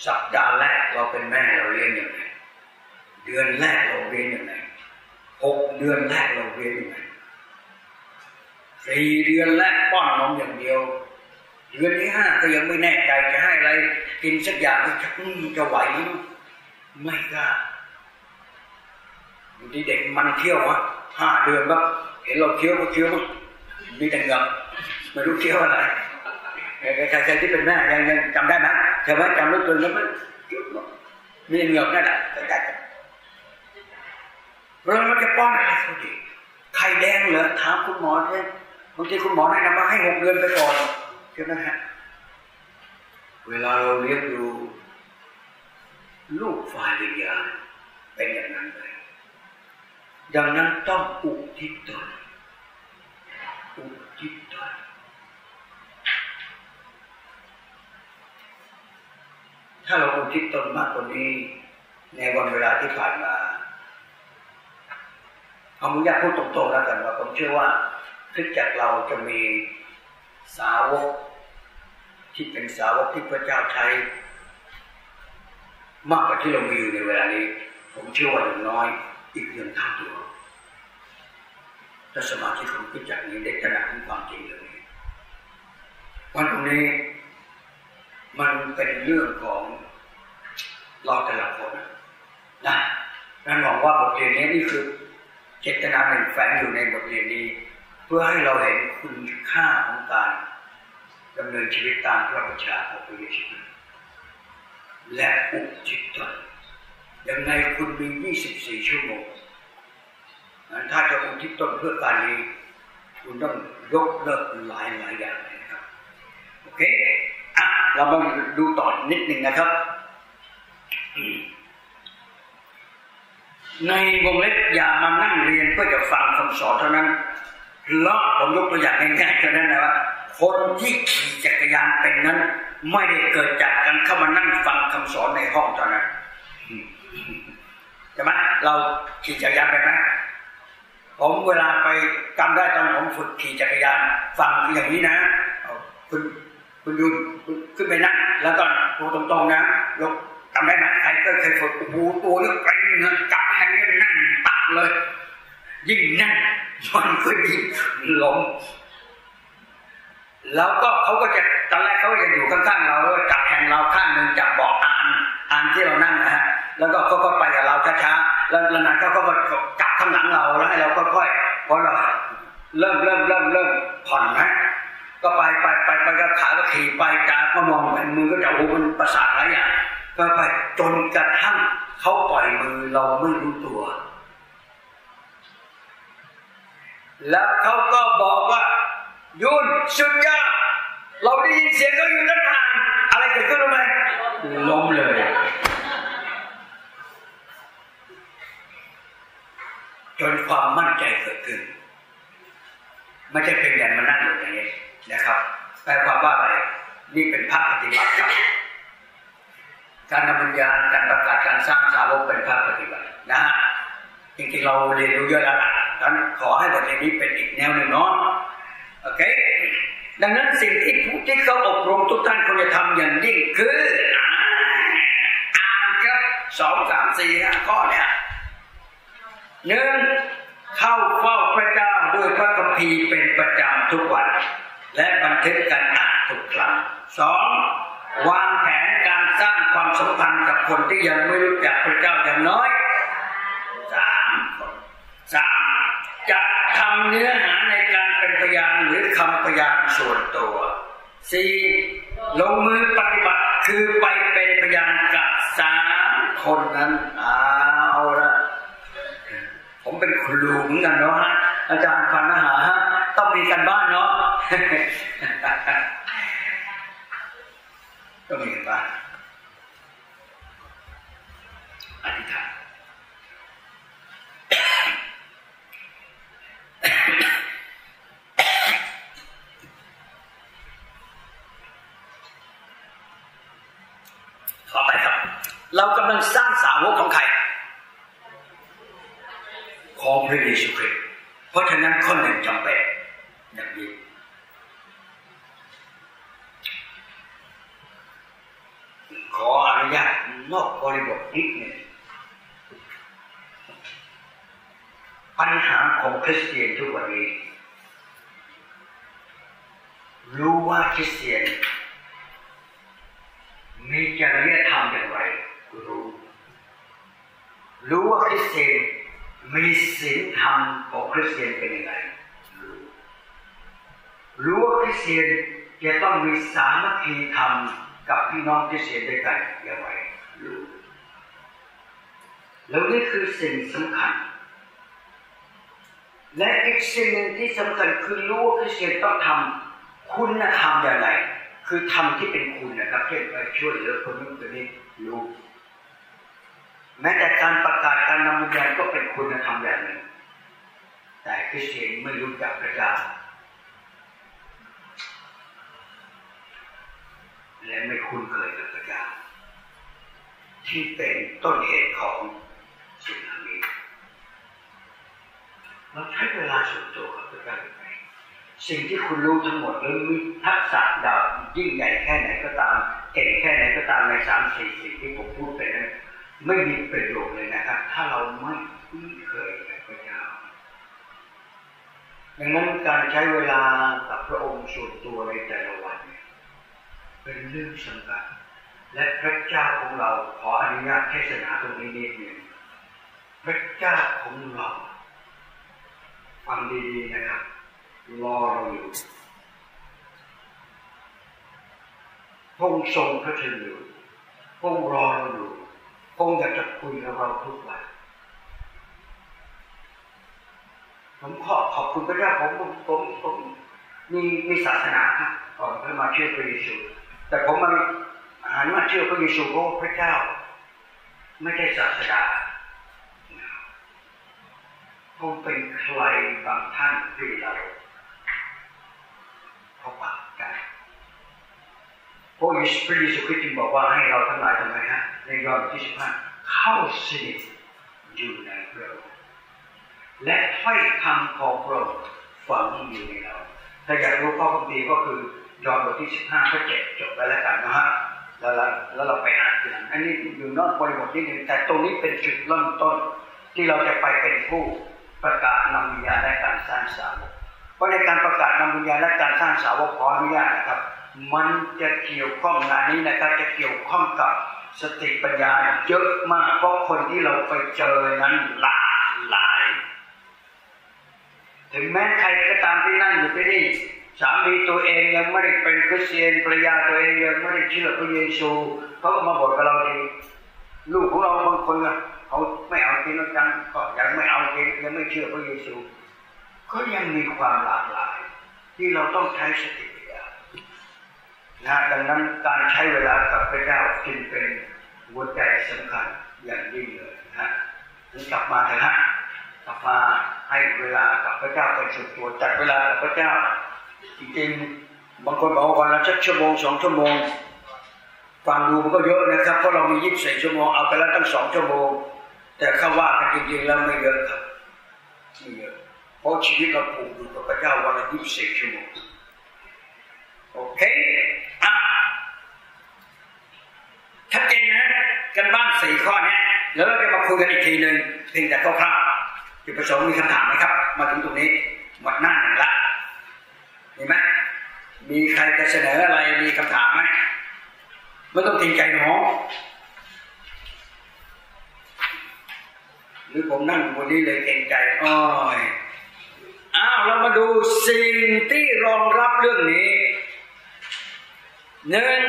สัปดาห์แรกเราเป็นแม่เราเลี้ยงอย่างไรเดือนแรกเราเลี้ยงอย่างไรหกเดือนแรกเราเรียนยังไงสี่เดือนแรกป้อนนมอย่างเดียว เดือนที่ห้าก็ยังไม่แน่ใจจะให้อะไร กินสักอย่างก็จะจะไหวไม่กล้าบางทีเด็กมันเที่ยววะห้าเดือนก็เห็นเราเที่ยวก็เที่ยว มีแต่เงือกไม่รู้เที่ยวอะไรใครๆที่เป็นแม่ยังยังจำได้ไหมใช่ไหมจำรู้ตัวแล้วมันมีเงือกนั่นแหละเราเราจะป้อนอะไรเขาดีไข่แดงเหรอถามคุณหมอเนี่ยบางทีคุณหมอแนะนำมาให้หกเดือนไปก่อนใช่ไหมฮะเวลาเราเลี้ยงดูลูกฝ่ายวิญญาณเป็นอย่างนั้นเลยดังนั้นต้องอุทิศตนอุทิศตน ถ้าเราอุทิศตนมากกว่านี้ ในวันเวลาที่ผ่านมาเอามุญาพูดตรงๆแล้วกันว่าผมเชื่อว่าคิดจากเราจะมีสาวก ที่เป็นสาวกที่พระเจ้าใช้ มากกว่าที่เรามีอยู่ในเวลานี้ ผมเชื่อว่าอย่างน้อยอีกหนึ่งท่าตัวถ้าสมาธิของคิดจากนี้ได้ขนาดถึงความจริงเลยวันตรงนี้ มันเป็นเรื่องของเราแต่ละคนนะนั่นหวังว่าบทเรียนนี้นี่คือเจตนาหนึ่งแฝงอยู่ในบทเรียนนี้ เพื่อให้เราเห็นคุณค่าของการดำเนินชีวิตตามพระบัญชาของพระเยซูและอุจิตตนยังไงคุณมี 24 ชั่วโมงถ้าจะอุทิศตนเพื่อการนี้ คุณต้องยกเลิกหลายหลายอย่างนะครับ โอเค เรามาดูต่อนิดหนึ่งนะครับ ในวงเล็บอย่ามานั่งเรียนเพื่อจะฟังคำสอนเท่านั้นเลาะผมยกตัวอย่างง่ายๆเท่านั้นนะว่าคนที่ขี่จักรยานเป็นนั้น ไม่ได้เกิดจากการเข้ามานั่งฟังคำสอนในห้องเท่านั้นใช่ไหมเราขี่จักรยานไปไหมผมเวลาไปจำได้ตอนผมฝึกขี่จักรยานฟังอย่างนี้นะคุณ คุณยุนขึ้นไปนั่งแล้วก็ตัวตรงๆนะยกจำได้ไหมใครก็เคยฝึกปูตัวนี่เกรงเงินจับแทงนี่นั่งตักเลย ยิ่งนั่งมันก็ยิ่งล้มแล้วก็เขาก็จะตอนแรกเขาจะอยู่ข้างๆเราแล้วจับแทงเราข้างหนึ่งจับเบาะอ่านอ่านที่เรานั่งนะฮะแล้วก็เขาก็ไปกับเราช้าๆแล้วนานเขาก็มาจับข้างหลังเราแล้วให้เราค่อยๆพอเราเริ่มเริ่มเริ่มเริ่มผ่อนนะ ก็ไปไปไปไปก็ขาก็ขี่ไปตาก็มองไปมือก็จะโอ้มันประสาทหลายอย่างก็ไปจนกระทั่งเขาปล่อยมือเราไม่รู้ตัว แล้วเขาก็บอกว่ายุนสุดยอดเราได้ยินเสียงเขาอยู่ด้านห่างอะไรเกิดขึ้นรู้ไหมล้มเลยจนความมั่นใจเกิดขึ้น ไม่ใช่เป็นอย่างมานั่งอยู่อย่างนี้ นะครับแปลความว่าอะไรนี่เป็นภาคปฏิบัติครับการนำปัญญาการประกาศการสร้างสาวกเป็นภาคปฏิบัตินะฮะจริงๆเราเรียนรู้เยอะแล้วล่ะดังนั้นขอให้บทเรียนนี้เป็นอีกแนวหนึ่งเนาะโอเคดังนั้นสิ่งที่ผู้ที่เขาอบรมทุกท่านควรจะทำอย่างยิ่งคืออ่านครับสองสามสี่ห้าข้อเนี่ยหนึ่งเข้าเฝ้าพระเจ้าด้วยพระคัมภีร์เป็นประจำทุกวัน และบันทึกการอ่านทุกครั้งสองวางแผนการสร้างความสัมพันธ์กับคนที่ยังไม่รู้จักพระเจ้าอย่างน้อยสามคนสามจะทำเนื้อหาในการเป็นพยานหรือคำพยานส่วนตัวสี่ลงมือปฏิบัติคือไปเป็นพยานกับสามคนนั้นเอาละผมเป็นครูเหมือนกันเนาะฮะอาจารย์พันอาหาฮะ ต้องมีกันบ้านเนาะต้องมีกันบ้านอธิษฐานต่อไปครับ เรากำลังสร้างสาวกของใคร ของพระเยซูคริสต์เพราะฉะนั้นข้อหนึ่งจำเป็น ย่างนี้ขออนุญาตนอกบริบทนิดหนึ่งปัญหาของคริสเตียนทุกวันนี้ รู้ว่าคริสเตียน มีจริยธรรมอย่างไรรู้ รู้ว่าคริสเตียนมีศีลธรรมของคริสเตียนเป็นยังไง รู้ว่าคริสเตียนจะต้องมีสามัคคีธรรมกับพี่น้องคริสเตียนด้วยกันอย่างไรรู้แล้วนี่คือสิ่งสำคัญ และอีกสิ่งหนึ่งที่สำคัญคือรู้ว่าคริสเตียนต้องทำคุณธรรมอย่างไรคือทำที่เป็นคุณนะครับเช่นไปช่วยเหลือคนนู้นคนนี้รู้แม้แต่การประกาศการนำวิญญาณก็เป็นคุณธรรมอย่างหนึ่งแต่คริสเตียนไม่รู้จักพระเจ้า และไม่คุ้นเคยกับพระเจ้าที่เป็นต้นเหตุของสิ่งเหล่านี้เราใช้เวลาส่วนตัวกับพระเจ้าไปสิ่งที่คุณรู้ทั้งหมดหรือมีทักษะดาวยิ่งใหญ่แค่ไหนก็ตาม เก่งแค่ไหนก็ตามในสามสี่สิ่งที่ผมพูดไปนั้นไม่มีประโยชน์เลยนะครับ ถ้าเราไม่คุ้นเคยกับพระเจ้าดังนั้นการใช้เวลากับพระองค์ส่วนตัวในแต่ละวัน เป็นเรื่องสำคัญและพระเจ้าของเราขออนุญาตเทศนาตรงนี้นิดหนึ่งพระเจ้าของเราฟังดีๆนะครับรอเราอยู่พงทรงพระชนอยู่พงรอเราอยู่คงอยากจะคุยกับเราทุกวันผมขอขอบคุณพระเจ้าผมผมผมมีมีศาสนาครับก่อนที่มาเชื่อพระเยซู แต่ผมมาหันมาเชื่อพระเยซูเพราะพระเจ้า ไม่ใช่ศาสดาคงเป็นใครบางท่านที่เราเขาปากกันพระอิสพระเยซูคริสต์จึงบอกว่าให้เราทั้งหลายทำไมฮะในยอห์นที่สิบห้าเข้าสนิทอยู่ในพระองและถ้อยคำของพระองค์ฝังอยู่ในเราถ้าอยากรู้ข้อความดีก็คือ ยอห์นบทที่สิบห้าข้อเจ็ดจบไปแล้วกันนะฮะแล้วแล้วเราไปอ่านทีหลังอันนี้อยู่นอกบริบทที่หนึ่งแต่ตรงนี้เป็นจุดเริ่มต้น ที่เราจะไปเป็นผู้ประกาศนำวิญญาณและการสร้างสาวกเพราะในการประกาศนำวิญญาณและการสร้างสาวกขออนุญาตนะครับ มันจะเกี่ยวข้องงานนี้นะครับจะเกี่ยวข้องกับสติปัญญาเยอะมากเพราะคนที่เราไปเจอนั้นหลากหลาย ถึงแม้ใครก็ตามที่นั่งอยู่ที่นี่ สามีตัวเองยังไม่ได้เป็นคริสเตียนภรรยาตัวเองยังไม่ได้เชื่อพระเยซูเขาก็มาบอกกับเราทีลูกของเราบางคนเขาไม่เอาจริงจังก็ยังไม่เอาจริงยังไม่เชื่อพระเยซู ก็ยังมีความหลากหลาย ที่เราต้องใช้สติปัญญานะดังนั้นการใช้เวลากับพระเจ้าจึงเป็นหัวใจสำคัญอย่างยิ่งเลยนะกลับมาเถอะฮะกลับมาให้เวลากับพระเจ้าเป็นส่วนตัวจัดเวลากับพระเจ้า จริงๆบางคนบอกว่าวันละชักชั่วโมงสองชั่วโมงฟังดูมันก็เยอะนะครับเพราะเรามียี่สิบสี่ชั่วโมงเอาไปแล้วตั้งสองชั่วโมง แต่ข้าว่ากันจริงๆแล้วไม่เยอะครับไม่เยอะเพราะชีวิตเราผูกอยู่กับพระเจ้าวันละยี่สิบสี่ชั่วโมงโอเคอะชัดเจนนะกันบ้านสี่ข้อนี้แล้วเราจะมาคุยกันอีกทีหนึ่งเพียงแต่คร่าวๆจุดประสงค์มีคำถามไหมครับ มาถึงตรงนี้หมดหน้าหนึ่งละ เห็นไหมมีใครจะเสนออะไรมีคำถามไหมไม่ต้องเกรงใจน้องหรือผมนั่งบนนี้เลยเกรงใจอ้อยอ้าวเรามาดูสิ่งที่รองรับเรื่องนี้หนึ่ง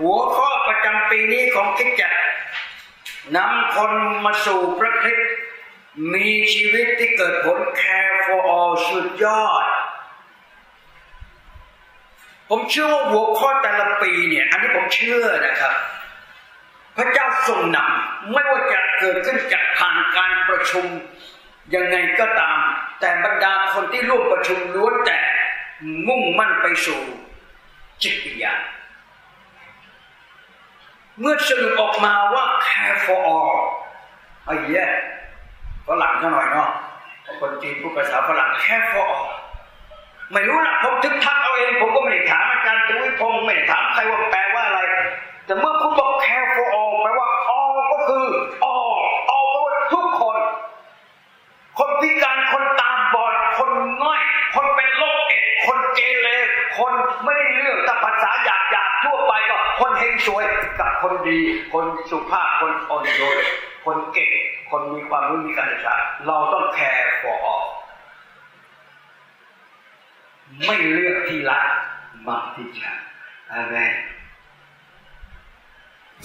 หัวข้อประจำปีนี้ของคิดจักนำคนมาสู่พระคริสต์มีชีวิตที่เกิดผล care for all สุดยอด ผมเชื่อว่าหัวข้อแต่ละปีเนี่ย อันนี้ผมเชื่อนะครับ พระเจ้าทรงนำไม่ว่าจะเกิดขึ้นจากผ่านการประชุมยังไงก็ตาม แต่บรรดาคนที่ร่วมประชุมล้วนแต่มุ่งมั่นไปสู่จิตวิญญาณเมื่อสรุปออกมาว่า care for all ไอ้แย่ฝรั่งเท่าหน่อยเนาะคนจีนพูดภาษาฝรั่ง care for all ไม่รู้นะผมทึกทักเอาเองผมก็ไม่ได้ถามอาจารย์ตุ้ยพงศ์ไม่ได้ถามใครว่าแปลว่าอะไร แต่เมื่อคุณบอก care for all แปลว่า all ก็คือ all all แปลว่าทุกคน คนพิการคนตาบอดคนง่อย คนเป็นโรคเอดคนเกเรคนไม่ได้เรื่องแต่ภาษาหยาบหยาบทั่วไปก็คนเฮงสวยกับคนดี คนสุภาพคนอ่อนโยนคนเก่งคนมีความรู้มีการศึกษาเราต้อง care for all ไม่เลือกที่รักมากที่ชังอาเมน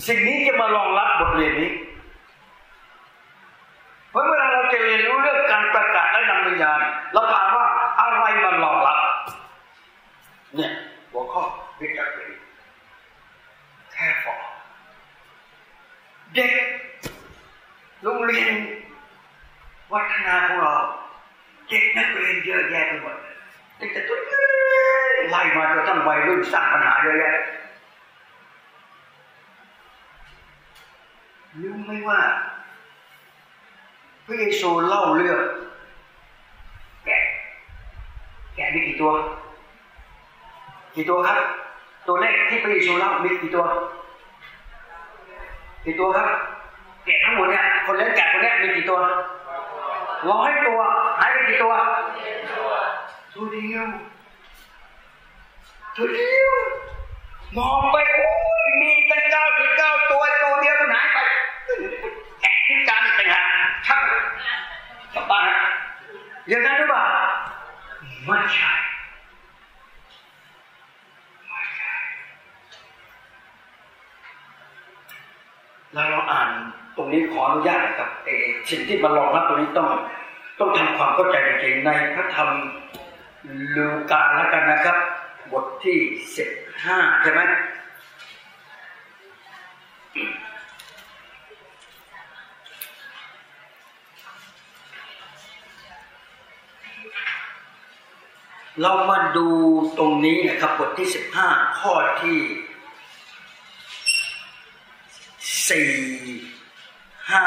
สิ่งนี้จะมารองรับบทเรียนนี้ เพราะเวลาเราจะเรียนรู้เรื่องการประกาศและนำวิญญาณเราถามว่าอะไรมันรองรับ เนี่ยหัวข้อวิจักเลยแค่ฟอเด็กโรงเรียนวัฒนาของเรา เด็กนักเรียนเยอะแยะไปหมด เด็กแต่ตัวไล่มาจนทั้งวัยรุ่นสร้างปัญหาเยอะแยะรู้ไหมว่าพระเยซูเล่าเรื่องแกะแกะมีกี่ตัว กี่ตัวครับ ตัวเลขที่พระเยซูเล่ามีกี่ตัว กี่ตัวครับ แกะทั้งหมดเนี่ยคนเลี้ยงแกะคนนี้มีกี่ตัวร้อยตัวหายไปกี่ตัว ตัวเดียวตัวเดียวมองไปโอ้ยมีกันเก้าสิบเก้าตัวตัวเดียวมันหายไปแกะที่การไปหาช่างกลับานอย่างนั้นหรือเปล่าไม่ใช่ไม่ใช่แล้วเราอ่านตรงนี้ขออนุญาตนะครับเอสิ่งที่มารองรับตรงนี้ต้อง ต้องทำความเข้าใจจริงๆในพระธรรม ลูกาแล้วกันนะครับ บทที่สิบห้าใช่ไหมเรามาดูตรงนี้นะครับบทที่สิบห้าข้อที่สี่ห้า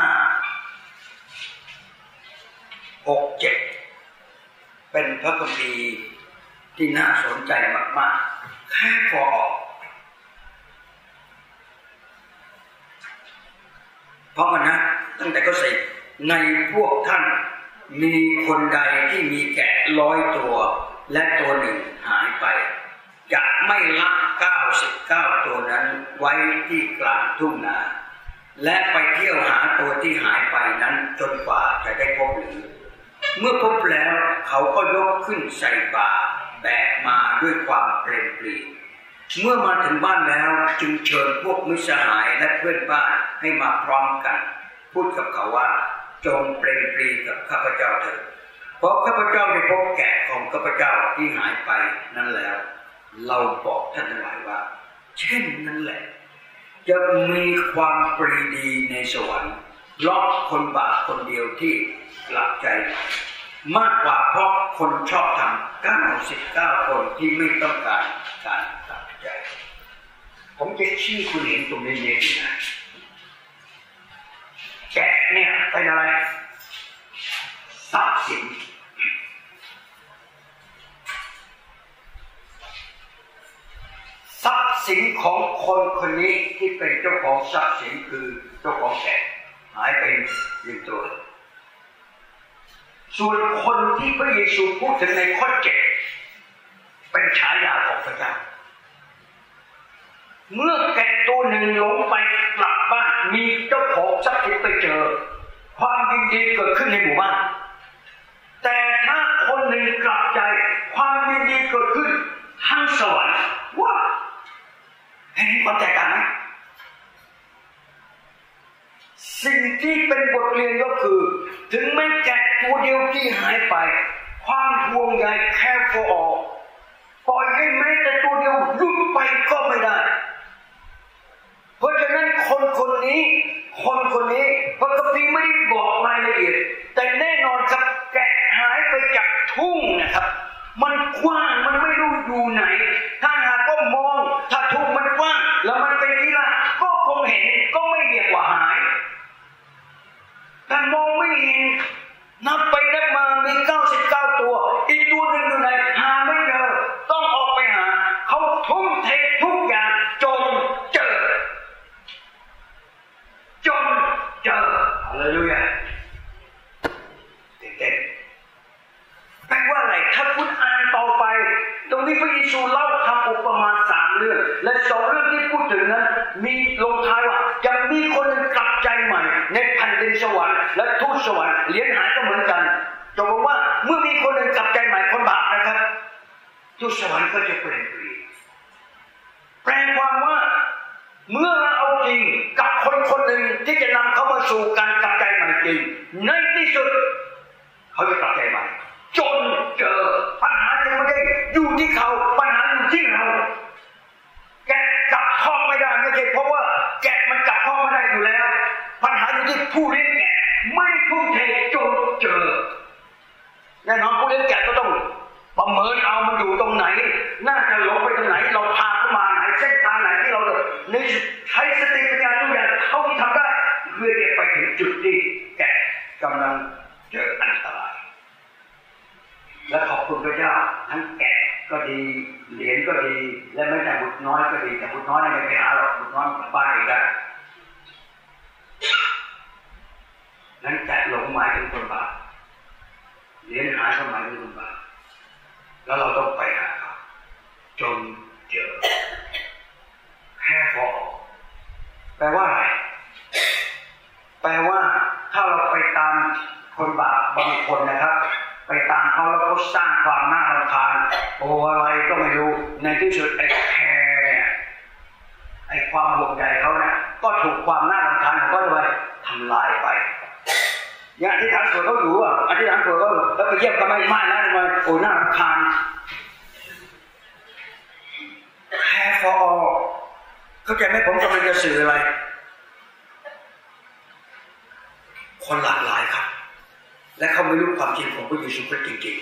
หกเจ็ด เป็นพระคัมภีร์ที่น่าสนใจมากๆแค่พอออก เพราะมันนะตั้งแต่ก็ส่ในพวกท่านมีคนใดที่มีแกะร้อยตัว และตัวหนึ่งหายไปจะไม่ละเก้าสิบเก้าตัวนั้นไว้ที่กลางทุ่งนาและไปเที่ยวหาตัวที่หายไปนั้นจนกว่าจะได้พบหรือ เมื่อพบแล้วเขาก็ยกขึ้นใส่บาแบกมาด้วยความเปรมปรีเมื่อมาถึงบ้านแล้วจึงเชิญพวกมิสหายและเพื่อนบ้านให้มาพร้อมกัน พูดกับเขาว่า จงเปรมปรีกับข้าพเจ้าเถิดเพราะข้าพเจ้าได้พบแกะของข้าพเจ้าที่หายไปนั่นแล้ว เราบอกท่านทั้งหลายว่า เช่นนั้นแหละ จะมีความปรีดีในสวรรค์รอบคนบาปคนเดียวที่ กลับใจ มากกว่าเพราะคนชอบทำ99คนที่ไม่ต้องการการกลับใจ ผมจะชี้คุณเห็นตรงนี้เนี่ยนะแกะเนี่ยเป็นอะไรทรัพย์สินทรัพย์สินของคนคนนี้ที่เป็นเจ้าของทรัพย์สินคือเจ้าของแกะหายไปหนึ่งตัว ส่วนคนที่พระเยซูพูดถึงในข้อเจ็ดเป็นฉายาของพระเจ้า เมื่อแกะตัวหนึ่งหลงไปกลับบ้านมีเจ้าของทรัพย์สินไปเจอ ความยินดีเกิดขึ้นในหมู่บ้าน แต่ถ้าคนหนึ่งกลับใจ ความยินดีเกิดขึ้นทั้งสวรรค์ว้าเห็นความแตกต่างไหม สิ่งที่เป็นบทเรียนก็คือ ถึงไม่แกะตัวเดียวที่หายไป ความห่วงใยแค่พอออกปล่อยให้แม้แต่ตัวเดียวหลุดไปก็ไม่ได้ เพราะฉะนั้นคนคนนี้ คนคนนี้พระคัมภีร์ไม่ได้บอกรายละเอียดแต่แน่นอนครับแกะหายไปจากทุ่งนะครับ มันกว้างมันไม่รู้อยู่ไหน ถ้าหากก็มองถ้าทุกมันกว้าง แล้วมันเป็นที่ละก็คงเห็นก็ไม่เรียกว่าหายแต่มองไม่เห็นนับไปนับมามี สวรรค์เหรียญหายก็เหมือนกันจะบอกว่าเมื่อมีคนหนึ่งกลับใจใหม่คนบาปนะครับทูตสวรรค์ก็จะเปลี่ยนเปลี่ยนแปลความว่าเมื่อเราเอาจริงกับคนคนหนึ่งที่จะนำเขามาสู่การกลับใจใหม่จริง ในที่สุด เขาจะกลับใจใหม่จนเจอปัญหายังไม่ได้อยู่ที่เขา น่าจะหลงไปตรงไหน เราพาเข้ามาไหนเส้นทางไหนที่เราในใช้สติปัญญาทุกอย่างเท่าที่ทำได้ เพื่อจะไปถึงจุดที่แกกำลังเจออันตราย และขอบคุณพระเจ้าทั้งแกะก็ดีเหรียญก็ดี และแม้แต่บุตรน้อยก็ดีแต่บุตรน้อยไม่ไปหาหรอกบุตรน้อยกับบ้านเองได้นั้นแกะหลงหมายถึงคนบาปเหรียญหายก็หมายถึงคนบาปแล้วเราต้องไปหาเขาจนเจอแค่พอแปลว่าอะไร แปลว่าถ้าเราไปตามคน บาปบางคนนะครับ ไปตามเขาแล้วเขาสร้างความน่ารำคาญโอ้อะไรก็ไม่รู้ในที่สุดไอ้แคร์เนี่ยไอ้ความห่วงใยเขานี่ก็ถูกความน่ารำคาญของเขาเลยทำลายไปอย่างที่ทางสวนเขาอยู่อะอธิษฐานสวนเขาแล้วไปเยี่ยมก็ไม่ไม่นะทำไมโอ้น่ารำคาญแค่พอเข้าใจไหมผมกำลังจะสื่ออะไร คนหลากหลาย และเขาไม่รู้ความจริงของพระเยซูคริสต์จริง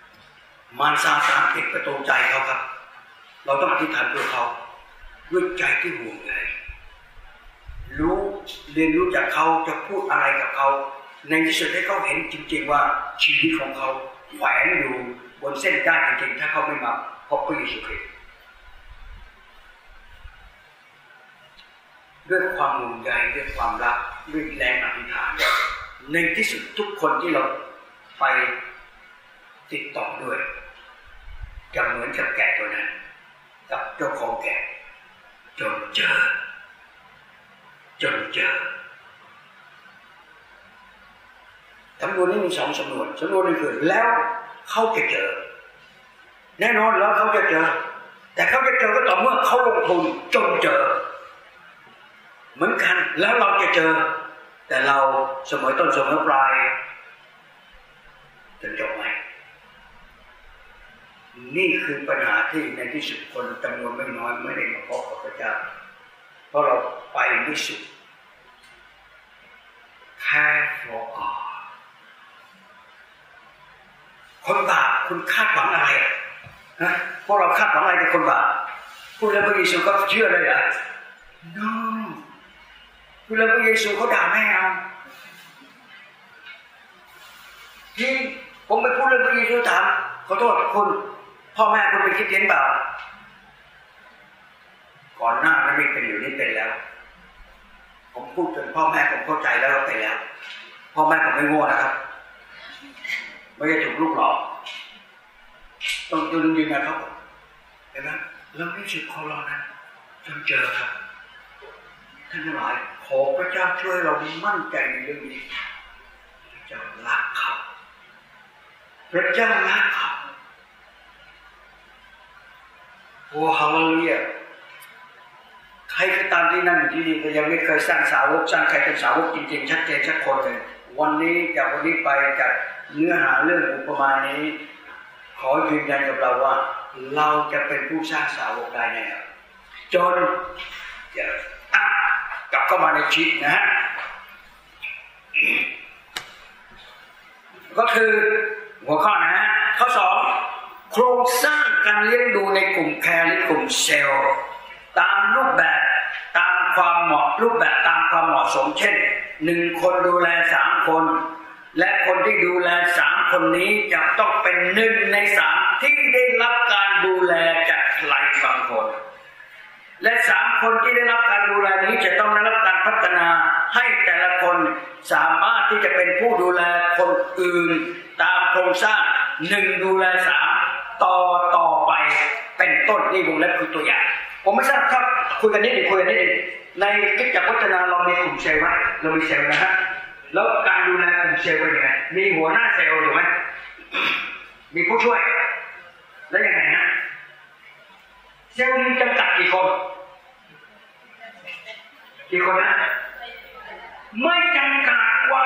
ๆมารซาตานปิดประตูใจเขาครับ เราต้องอธิษฐานเพื่อเขาด้วยใจที่ห่วงใยรู้เรียนรู้จากเขาจะพูดอะไรกับเขา ในที่สุดให้เขาเห็นจริงๆว่าชีวิตของเขาแฝงอยู่บนเส้นได้จริงๆถ้าเขาไม่มาพบพระเยซูคริสต์ด้วยความห่วงใยด้วยความรักด้วยแรงอธิษฐาน ในที่สุดทุกคนที่เราไปติดต่อด้วย จะเหมือนกับแกะตัวนั้นกับเจ้าของแกะจนเจอ จนเจอสำนวนนี้มีสองสำนวนสำนวนนึงคือแล้วเขาจะเจอ แน่นอนแล้วเขาจะเจอ แต่เขาจะเจอก็ต่อเมื่อเขาลงทุนจนเจอ เหมือนกันแล้วเราจะเจอ แต่เราเสมอต้นเสมอปลายจะจบไหมนี่คือปัญหาที่ในที่สุดคนจำนวนไม่น้อยไม่ได้มาพบกับพระเจ้า เพราะเราไปไม่สุด care for all คนบาปคุณคาดหวังอะไรนะพวกเราคาดหวังอะไรกับคนบาปพูดแล้วพระเยซูก็เชื่อเลยอะ no พูดแล้วพระเยซูเขาด่าไม่เอาจริงผมไปพูดเรื่องพระเยซูถามขอโทษคุณพ่อแม่คุณไปคิดเห็นเปล่าก่อนหน้านั้นไม่เป็นอยู่นี่เป็นแล้ว ผมพูดจนพ่อแม่ผมเข้าใจแล้วว่าไปแล้ว พ่อแม่ผมไม่โง่นะครับไม่ได้ถูกลูกหลอกต้องยืนยืนนะครับเห็นไหมแล้วนี่สุดของเรานั้นจนเจอครับท่านทั้งหลาย ขอพระเจ้าช่วยเรามั่นใจในเรื่องนี้พระเจ้ารักเขาพระเจ้ารักเขาโอ้ฮาเลลูยาใครก็ตามที่นั่งอยู่ที่นี่ก็ยังไม่เคยสร้างสาวกสร้างใครเป็นสาวกจริงๆชัดเจนชัดคนเลยวันนี้จากวันนี้ไปจากเนื้อหาเรื่องอุปมานี้ ขอยืนยันกับเราว่า เราจะเป็นผู้สร้างสาวกได้แน่จนจะ กลับเข้ามาในชีวิตนะฮะก็คือหัวข้อนะฮะข้อสองโครงสร้างการเลี้ยงดูในกลุ่มแคร์หรือกลุ่มเซลล์ตามรูปแบบตามความเหมาะรูปแบบตามความเหมาะสมเช่นหนึ่งคนดูแลสามคน และคนที่ดูแลสามคนนี้จะต้องเป็นหนึ่งในสามที่ได้รับการดูแลจากใครบางคน และสามคนที่ได้รับการดูแลนี้จะต้องได้รับการพัฒนาให้แต่ละคนสามารถที่จะเป็นผู้ดูแลคนอื่น ตามโครงสร้างหนึ่งดูแลสามต่อต่อไปเป็นต้นนี่วงเล็บคือตัวอย่าง ผมไม่ทราบครับคุยกันนิดหนึ่งคุยกันนิดหนึ่งในกิจการพัฒนาเรามีกลุ่มเซลล์ไหมเรามีเซลล์นะฮะแล้วการดูแลกลุ่มเซลล์เป็นยังไงมีหัวหน้าเซลล์ถูกไหมมีผู้ช่วย แล้วยังไงฮะ เซลล์มีจำกัดกี่คนกี่คนนะไม่จำกัดว้า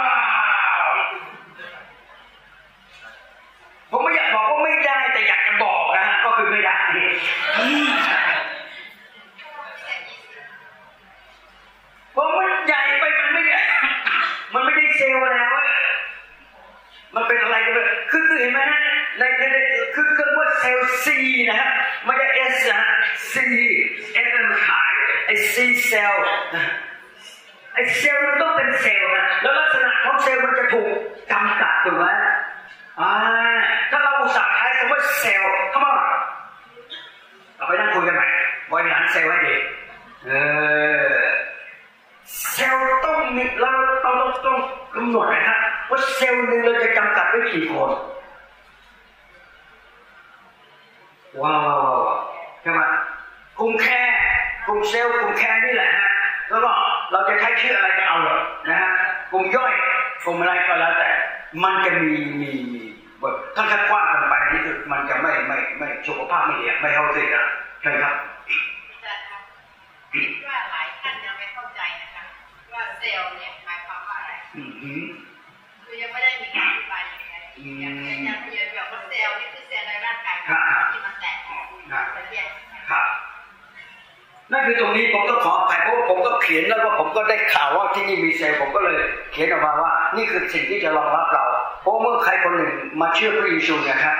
ผมไม่อยากบอกว่าไม่ได้แต่อยากจะบอกนะฮะก็คือไม่ได้เพราะมันใหญ่ไปมันไม่ได้มันไม่ได้เซลล์แล้วมันเป็นอะไรกันเลยคือคือเห็นไหมฮะ ในในคือคือว่า cell C นะฮะไม่ใช่ S นะ C S มันขายไอ C cell ไอเซลล์มันต้องเป็นเซลล์นะแล้วลักษณะของเซลล์มันจะถูกจำกัดถูกไหมอ่าถ้าเราอุตส่าห์ใช้คำว่าเซลล์เข้ามาเราไปนั่งคุยกันใหม่บริหารเซลล์ให้ดีเออเซลล์ต้องมีเราเราต้องกำหนดนะครับว่าเซลล์หนึ่งเราจะจำกัดไว้กี่คน ว้าวใช่ไหมกลุ่มแค่กลุ่มเซลล์กลุ่มแค่นี่แหละฮะแล้วก็เราจะใช้ชื่ออะไรก็เอาเลยนะฮะกลุ่มย่อยกลุ่มอะไรก็แล้วแต่ มันจะมีมีมีแบบถ้าถ้ากว้างกันไปนี่คือมันจะไม่ไม่ไม่สุขภาพไม่ดีไม่เข้าสิอะใช่ครับว่าหลายท่านยังไม่เข้าใจนะคะว่าเซลล์เนี่ยหมายความว่าอะไรอืมหืมคือยังไม่ได้มีการอธิบายยังไงอย่างเช่นอย่างที่เกี่ยวกับเซลล์นี่คือเซลล์ในร่างกายที่มันแตกออกมันแยก ครับ นั่นคือตรงนี้ผมก็ขออภัยเพราะผมก็เขียนแล้วก็ผมก็ได้ข่าวว่าที่นี่มีเซลล์ผมก็เลยเขียนออกมาว่า นี่คือสิ่งที่จะรองรับเรา เพราะเมื่อใครคนหนึ่งมาเชื่อพระเยซูนะครับ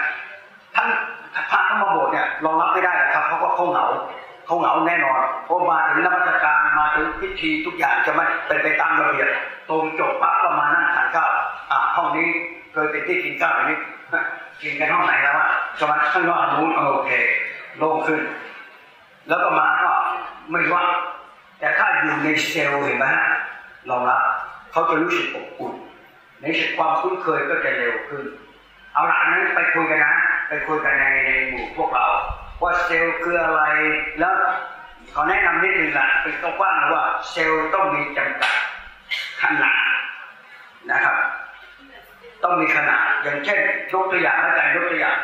ท่านพาเข้ามาโบสถ์เนี่ยรองรับไม่ได้ครับเขาก็เขาเหงาเขาเหงาแน่นอนเพราะมาถึงนมัสการมาถึงพิธีทุกอย่างจะไม่เป็นไปตามระเบียบตรงจบปั๊บก็มานั่งทานข้าวอะห้องนี้เคยเป็นที่กินข้าวแบบนี้กินกันห้องไหนแล้วอะสมัยข้างนอกนู้นโอเคโล่งขึ้น แล้วก็มาก็ ไม่ว่า แต่ถ้าอยู่ในเซลล์เห็นไหมรองรับเขาจะรู้สึกอบอุ่นในความคุ้นเคยก็จะเร็วขึ้น เอาหลังนั้นไปคุยกันนะ ไปคุยกันในในหมู่พวกเรา ว่าเซลล์คืออะไรแล้วเขาแนะนำนิดนึงละเป็นกว้างว่าเซลล์ต้องมีจำกัดขนาดนะครับ ต้องมีขนาดอย่างเช่นยกตัวอย่างแล้วกันยกตัวอย่าง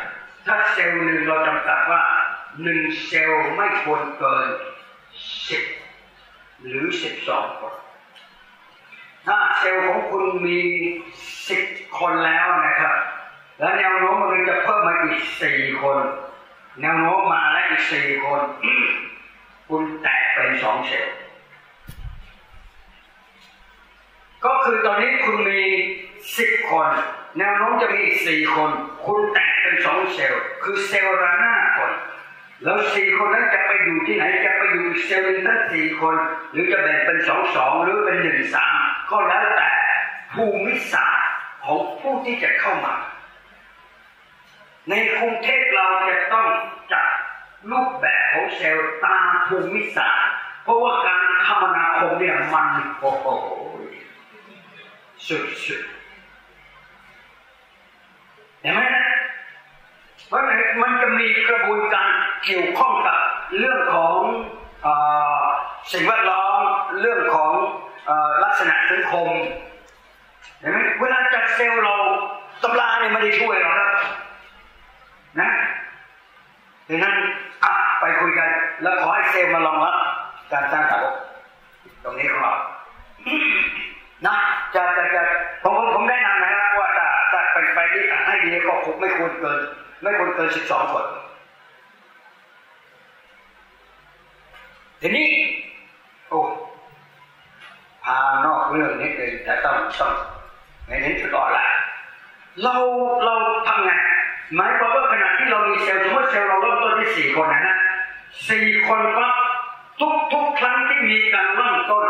ถ้าเซลล์หนึ่งเราจำกัดว่าหนึ่งเซลล์ไม่ควรเกิน สิบหรือสิบสองคน ถ้าเซลล์ของคุณมีสิบคนแล้วนะครับ แล้วแนวโน้มมันจะเพิ่มมาอีกสี่คน แนวโน้มมาแล้วอีกสี่คน คุณแตกเป็นสองเซลล์ก็คือตอนนี้คุณมีสิบคน แนวโน้มจะมีอีกสี่คน คุณแตกเป็นสองเซลล์คือเซลล์ละห้าคน แล้วสี่คนนั้นจะไปอยู่ที่ไหนจะไปอยู่เซลล์นึงทั้งสี่คน หรือจะแบ่งเป็นสองสองหรือเป็นหนึ่งสามก็แล้วแต่ภูมิศาสตร์ของผู้ที่จะเข้ามา ในกรุงเทพเราจะต้องจัดรูปแบบของเซลล์ตามภูมิศาสตร์เพราะว่าการคมนาคมเนี่ยมันโอ้โหสุดๆเห็นไหมเพราะมันจะมีกระบวนการ เกี่ยวข้องกับเรื่องของอสิ่งแวดล้อมเรื่องของอลักษณะสังคมเห็นไหมเวลาจัดเซลล์เราตำราเนี่ยไม่ได้ช่วยเราครับนะดังนั้นอะไปคุยกัน แล้วขอให้เซลล์มารองรับการสร้างสาวกตรงนี้ของเรานะจะจะจะผมผมแนะนำนะครับว่าถ้าถ้าเป็นไปที่ให้ดีก็คงไม่ควรเกิน ไม่ควรเกินสิบสองคน ทีนี้ โอ้พานอกเรื่องนิดนึงแต่ต้องต้องในนี้จุดอ่อนละเราเราทำไงหมายความว่าขณะที่เรามีเซลล์สมมติเซลล์เราเริ่มต้นที่สี่คนนะฮะสี่คนปั๊บทุกทุกครั้งที่มีการเริ่มต้น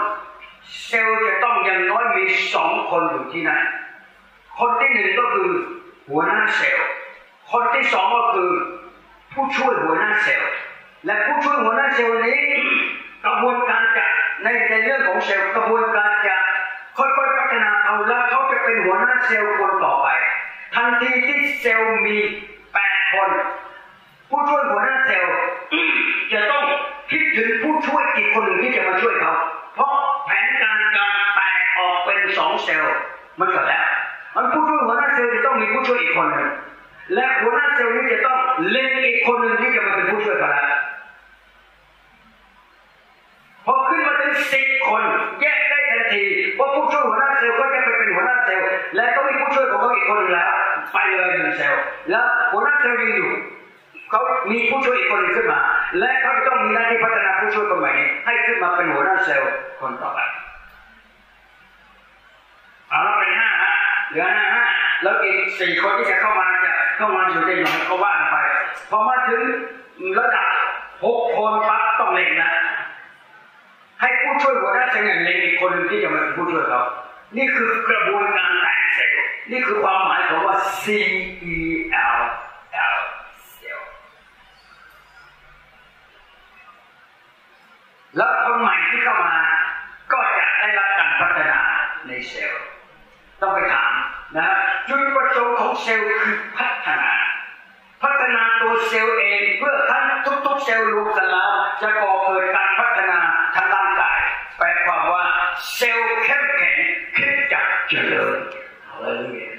เซลล์จะต้องอย่างน้อยมีสองคนอยู่ที่นั่นคนที่หนึ่งก็คือหัวหน้าเซลล์คนที่สองก็คือ ผู้ช่วยหัวหน้าเซลล์ และผู้ช่วยหัวหน้าเซลล์นี้กระบวนการจะในในเรื่องของเซลล์กระบวนการจะค่อยๆพัฒนาเอาแล้วเขาจะเป็นหัวหน้าเซลล์คนต่อไป ทันทีที่เซลล์มีแปดคนผู้ช่วยหัวหน้าเซลล์จะต้องคิดถึงผู้ช่วยอีกคนหนึ่งที่จะมาช่วยเขาเพราะแผนการการแตกออกเป็นสองเซลล์มันเกิดแล้วมันผู้ช่วยหัวหน้าเซลล์จะต้องมีผู้ช่วยอีกคนหนึ่ง และหัวหน้าเซลล์นี้จะต้องเล็งอีกคนหนึ่งที่จะมาเป็นผู้ช่วยกันแล้วพอขึ้นมาถึงสิบคนแยกได้ทันทีว่าผู้ช่วยหัวหน้าเซลล์ก็จะไปเป็นหัวหน้าเซลล์และก็มีผู้ช่วยของเขาอีกคนแล้ว ไปเลยหนึ่งเซลล์แล้วหัวหน้าเซลล์ยังอยู่เขามีผู้ช่วยอีกคนหนึ่งขึ้นมา และเขาจะต้องมีหน้าที่พัฒนาผู้ช่วยคนใหม่นี้ให้ขึ้นมาเป็นหัวหน้าเซลล์คนต่อไปเอาละเป็นห้าฮะเหลือห้าห้าแล้วอีกสี่คนที่จะเข้ามาจะ เข้ามาอยู่ในหน่วยก็ว่าไปพอมาถึงระดับหกคนปั๊บต้องเล็งนะให้ผู้ช่วยหัวหน้าเซลล์เล็งอีกคนหนึ่งที่จะมาเป็นผู้ช่วยเขานี่คือกระบวนการแตกเซลล์นี่คือความหมายของว่า C E L L เซลล์แล้วคนใหม่ที่เข้ามา ก็จะได้รับการพัฒนาในเซลล์ ต้องไปถามนะจุดประสงค์ของเซลล์คือพั เซลล์เองเพื่อทั้งทุกๆ เซลล์รวมกันแล้วจะก่อเกิดการพัฒนาทางร่างกาย แปลความว่าเซลล์เข้มแข็งคริสตจักรเจริญอะไรเนี่ย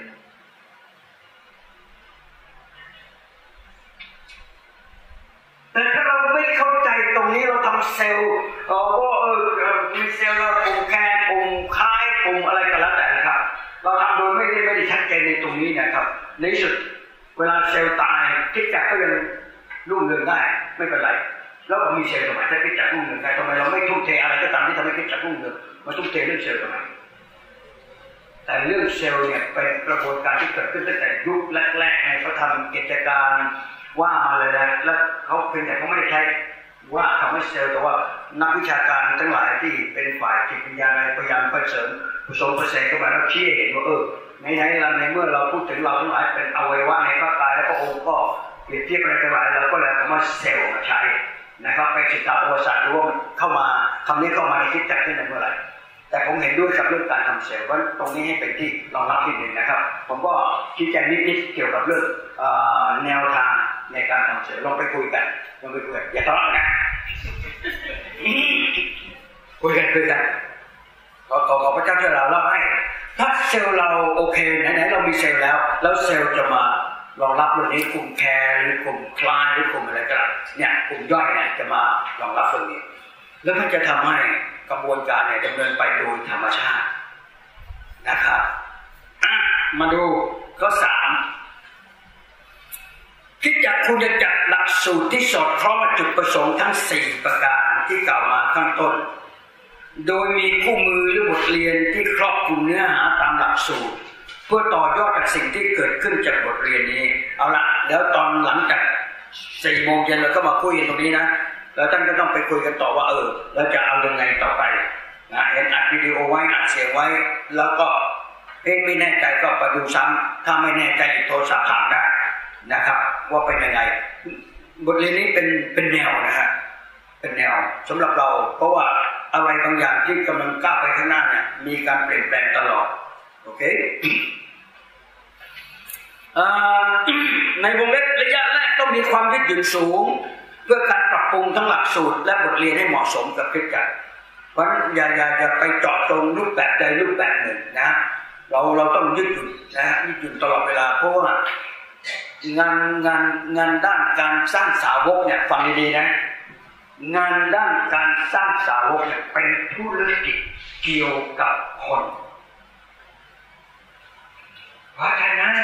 แต่ถ้าเราไม่เข้าใจตรงนี้เราทำเซลล์เออว่าเออมีเซลล์เรากลุ่ม care กลุ่มคล้ายกลุ่มอะไรก็แล้วแต่นะครับ เราทำโดยไม่ได้ไม่ได้ชัดเจนในตรงนี้นะครับในสุดเวลาเซลล์ตาย คริสตจักรก็ยังรุ่งเรืองได้ไม่เป็นไรแล้วมีเซลล์ทำไมถ้าคริสตจักรรุ่งเรืองได้ทำไมเราไม่ทุ่มเทอะไรก็ตามที่ทำให้คริสตจักรรุ่งเรืองมาทุ่มเทเรื่องเซลล์ทำไมแต่เรื่องเซลล์เนี่ยเป็นกระบวนการที่เกิดขึ้นตั้งแต่ยุคแรกๆในเขาทำกิจการว่ามาเลยนะแล้วเขาเพียงแต่เขาไม่ได้ใช้ว่าทำให้เซลล์แต่ว่านักวิชาการทั้งหลายที่เป็นฝ่ายจิตวิญญาณพยายามไปเสริมผสมผสานเข้ามาแล้วชี้เห็นว่าเออ ในไหนเราในเมื่อเราพูดถึงเราทั้งหลายเป็นอวัยวะในร่างกายแล้วพระองค์ก็เปรียบเทียบอะไรทั้งหลายเราก็เลยเอามาเซลล์มาใช้นะครับไปศึกษาประวัติศาสตร์ดูว่ามันเข้ามาคำนี้เข้ามาในคิดจักที่ไหนเมื่อไหร่แต่ผมเห็นด้วยกับเรื่องการทำเซลล์เพราะตรงนี้ให้เป็นที่รองรับที่หนึ่งนะครับ ผมก็ชี้แจงนิดๆเกี่ยวกับเรื่องแนวทางในการทำเซลล์ลองไปคุยกันลองไปคุยกันอย่าทะเลาะกันคุยกันคุยกัน ขอขอขอพระเจ้าช่วยเราเล่าให้ถ้าเซลล์เราโอเคไหนๆเรามีเซลล์แล้ว แล้วเซลล์จะมารองรับเรื่องนี้กลุ่มแคร์หรือกลุ่มคลายหรือกลุ่มอะไรก็ได้เนี่ยกลุ่มย่อยเนี่ยจะมารองรับตรงนี้ แล้วมันจะทำให้กระบวนการเนี่ยดำเนินไปโดยธรรมชาตินะครับมาดูข้อสามคิดจะคุณจะจัดหลักสูตรที่สอดคล้องกับจุดประสงค์ทั้งสี่ประการที่กล่าวมาข้างต้น โดยมีคู่มือหรือบทเรียนที่ครอบคลุมเนื้อหาตามหลักสูตร เพื่อต่อยอดจากสิ่งที่เกิดขึ้นจากบทเรียนนี้ เอาละแล้วตอนหลังจากสี่โมงเย็นเราก็มาคุยกันตรงนี้นะแล้วท่านก็ต้องไปคุยกันต่อว่าเออเราจะเอายังไงต่อไปนะเห็นอัดวิดีโอไว้อัดเสียงไว้ แล้วก็เอ๊ไม่แน่ใจก็ไปดูซ้ำถ้าไม่แน่ใจโทรศัพท์ถามได้นะครับ ว่าเป็นยังไงบทเรียนนี้เป็นเป็นแนวนะฮะเป็นแนวสำหรับเราเพราะว่า อะไรบางอย่างที่กำลังก้าวไปข้างหน้าเนี่ยมีการเปลี่ยนแปลงตลอดโอเคในวงเล็บระยะแรกต้องมีความยืดหยุ่นสูง เพื่อการปรับปรุงทั้งหลักสูตร และบทเรียนให้เหมาะสมกับคริสจักรเพราะอย่าอย่าอย่าไปเจาะตรงรูปแบบใดรูปแบบหนึ่งนะเราเราต้องยืดหยุ่นนะยืดหยุ่นตลอดเวลาเพราะว่างานงานงานด้านการสร้างสาวกเนี่ยฟังดีๆนะ งานด้านการสร้างสาวกเนี่ยเป็นธุรกิจเกี่ยวกับคน เพราะฉะนั้น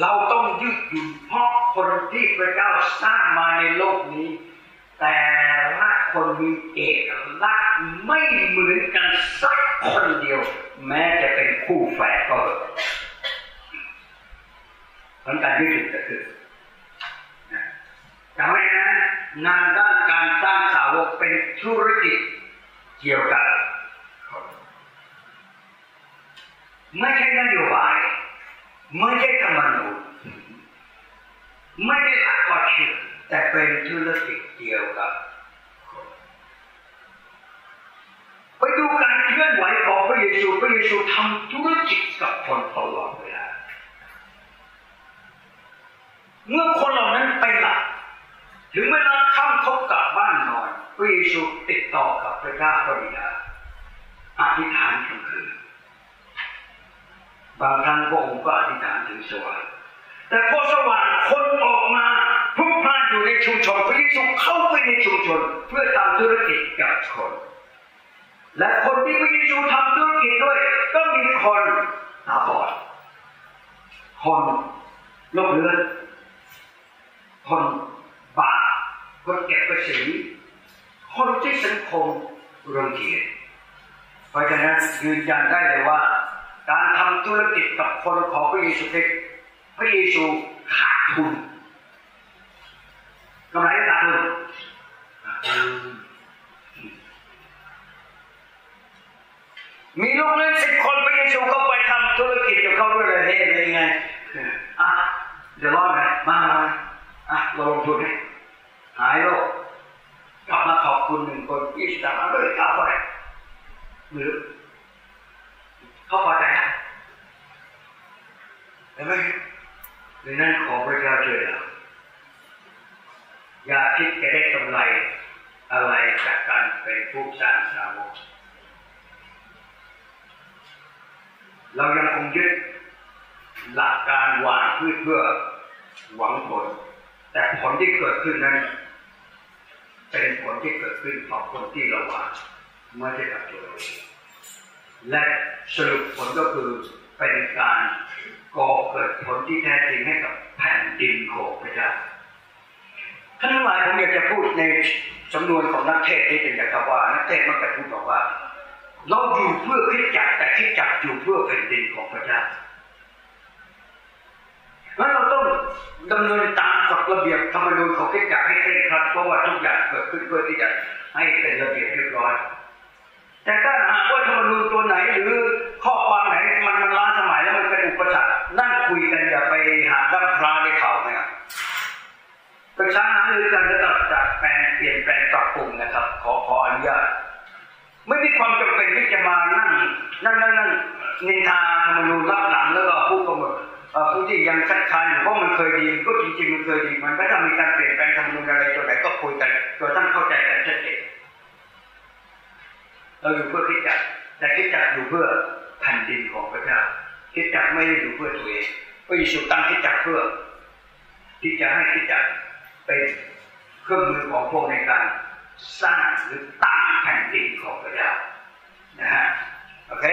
เราต้องยืดหยุ่นเพราะคนที่พระเจ้าสร้างมาในโลกนี้ แต่ละคนมีเอกลักษณ์ไม่เหมือนกันสักคนเดียว แม้จะเป็นคู่แฝดก็เถอะผลการยืดหยุ่นก็คือ จำไว้นะงานด้านการสร้างสาวกเป็นธุรกิจเกี่ยวกับไม่ใช่นโยบายไม่ใช่ธรรมนูญไม่ใช่หลักกฎเชื่อแต่เป็นธุรกิจเกี่ยวกับไปดูการเคลื่อนไหวของพระเยซูพระเยซูทำธุรกิจกับคนตลอดเวลาเมื่อคนเหล่านั้นไปหลับ ถึงเวลาค่ำเขากลับบ้านนอนพระเยซูติดต่อกับพระเจ้าพระบิดาอธิษฐานกลางคืนบางครั้งพระองค์ก็อธิษฐานถึงสวรรค์แต่พอสว่างคนออกมาพุ่งพลาดอยู่ในชุมชนพระเยซูเข้าไปในชุมชน เพื่อทำธุรกิจกับคน และคนที่พระเยซูทำธุรกิจด้วย ก็มีคนตาบอดคนโรคเลือดคน บาปคนเก็บภาษีคนที่สังคมรังเกียจเพราะฉะนั้นยืนยันได้เลยว่า การทำธุรกิจกับคนของพระเยซูคริสต์พระเยซูขาดทุนกำไรขาดทุนมีลูกเล็กสิบคนพระเยซูก็ไปทำธุรกิจกับเขาด้วยเลยเฮ้ยเป็นยังไงอะเดี๋ยวรอดไหมมามาอะเราลงทุนให้ หายโรคกลับมาขอบคุณหนึ่งคนยี่สิบสามเลยกลับไปหรือเขาพอใจเห็นไหมดังนั้นขอพระเจ้าช่วยเราอย่าคิดจะได้กำไรอะไรจากการเป็นผู้สร้างสาวกเรายังคงยึดหลักการวางพืชเพื่อหวังผล แต่ผลที่เกิดขึ้นนั้น เป็นผลที่เกิดขึ้นต่อคนที่เราวางไม่ใช่กับตัวเราเองและสรุปผลก็คือเป็นการก่อเกิดผลที่แท้จริงให้กับแผ่นดินของพระเจ้าท่านทั้งหลายผมอยากจะพูดในจำนวนของนักเทศนี้เป็นอย่างครับว่า นักเทศมักจะพูดบอกว่า เราอยู่เพื่อคิดจักแต่คิดจักอยู่เพื่อแผ่นดินของพระเจ้าเพราะเราต้อง ดำเนินตามกฎระเบียบธรรมนูญของที่จะให้เคร่งครัดเพราะว่าทุกอย่างเกิดขึ้นเพื่อที่จะให้เป็นระเบียบเรียบร้อย แต่ถ้าหากว่าธรรมนูญตัวไหนหรือข้อความไหนมันมันล้าสมัยแล้วมันเป็นอุปสรรคนั่งคุยกันอย่าไปหาดั้งพระในเขาเนี่ยเป็นช้างหารือกันแล้วก็จะแปลงเปลี่ยนแปลงปรับปรุงนะครับ ขอขออนุญาตไม่มีความจำเป็นที่จะมานั่งนั่งนั่งนั่งนินทาธรรมนูญรับหลังแล้วก็พูดกำหนด ผู้ที่ยังคัดค้านอยู่เพรามันเคยดีก็จริงๆมันเคยดี มันไม่ต้องมีการเปลี่ยนแปลงธรรมนูญอะไรตัวไหนก็คุยกันตัวท่านเข้าใจกันชัดเจนเราอยู่เพื่อคิดจักแต่คิดจักอยู่เพื่อแผ่นดินของพระเจ้าคิดจักไม่ได้อยู่เพื่อตัวเองพระเยซูตั้งคิดจักเพื่อ ที่จะให้คิดจักเป็นเครื่องมือของพวกในการสร้างหรือตั้งแผ่นดินของพระเจ้านะฮะโอเค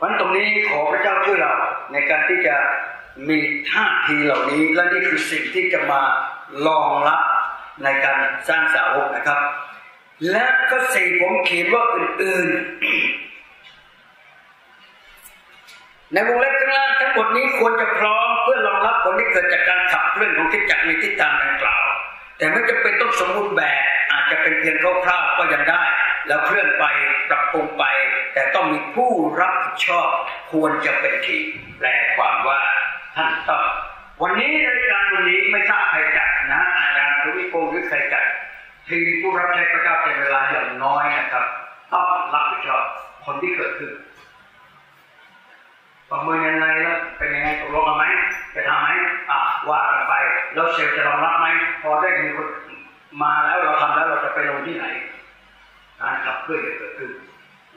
วันตรงนี้ขอพระเจ้าช่วยเราในการที่จะ มีท่าทีเหล่านี้และนี่คือสิ่งที่จะมารองรับในการสร้างสาวกนะครับ และก็สิ่งผมเขียนว่าอื่นๆ ในวงเล็บข้างล่างทั้งหมดนี้ควรจะพร้อมเพื่อรองรับผลที่เกิดจากการขับเคลื่อนของทิศจักรในทิศทางดังกล่าว แต่ไม่จำเป็นต้องสมบูรณ์แบบอาจจะเป็นเพียงคร่าวๆก็ยังได้ แล้วเคลื่อนไปปรับปรุงไป แต่ต้องมีผู้รับผิดชอบควรจะเป็นทีแปลความว่า ท่านตองวันนี้รายการวันนี้ไม่ทราบใครจัดนะอาจารย์ทวิโกหรือใครจัดทีมผู้รับใช้พระเจ้าเป็นเวลาอย่างน้อยนะครับต้องรับผิดชอบคนที่เกิดขึ้นประเมินยังไงแล้วเป็นยังไงตกลงกันไหมจะทำไหมอะว่ากันไปแล้วเซลจะรองรับไหมพอได้มีคนมาแล้วเราทำแล้วเราจะไปลงที่ไหนการขับเคลื่อนเกิดขึ้น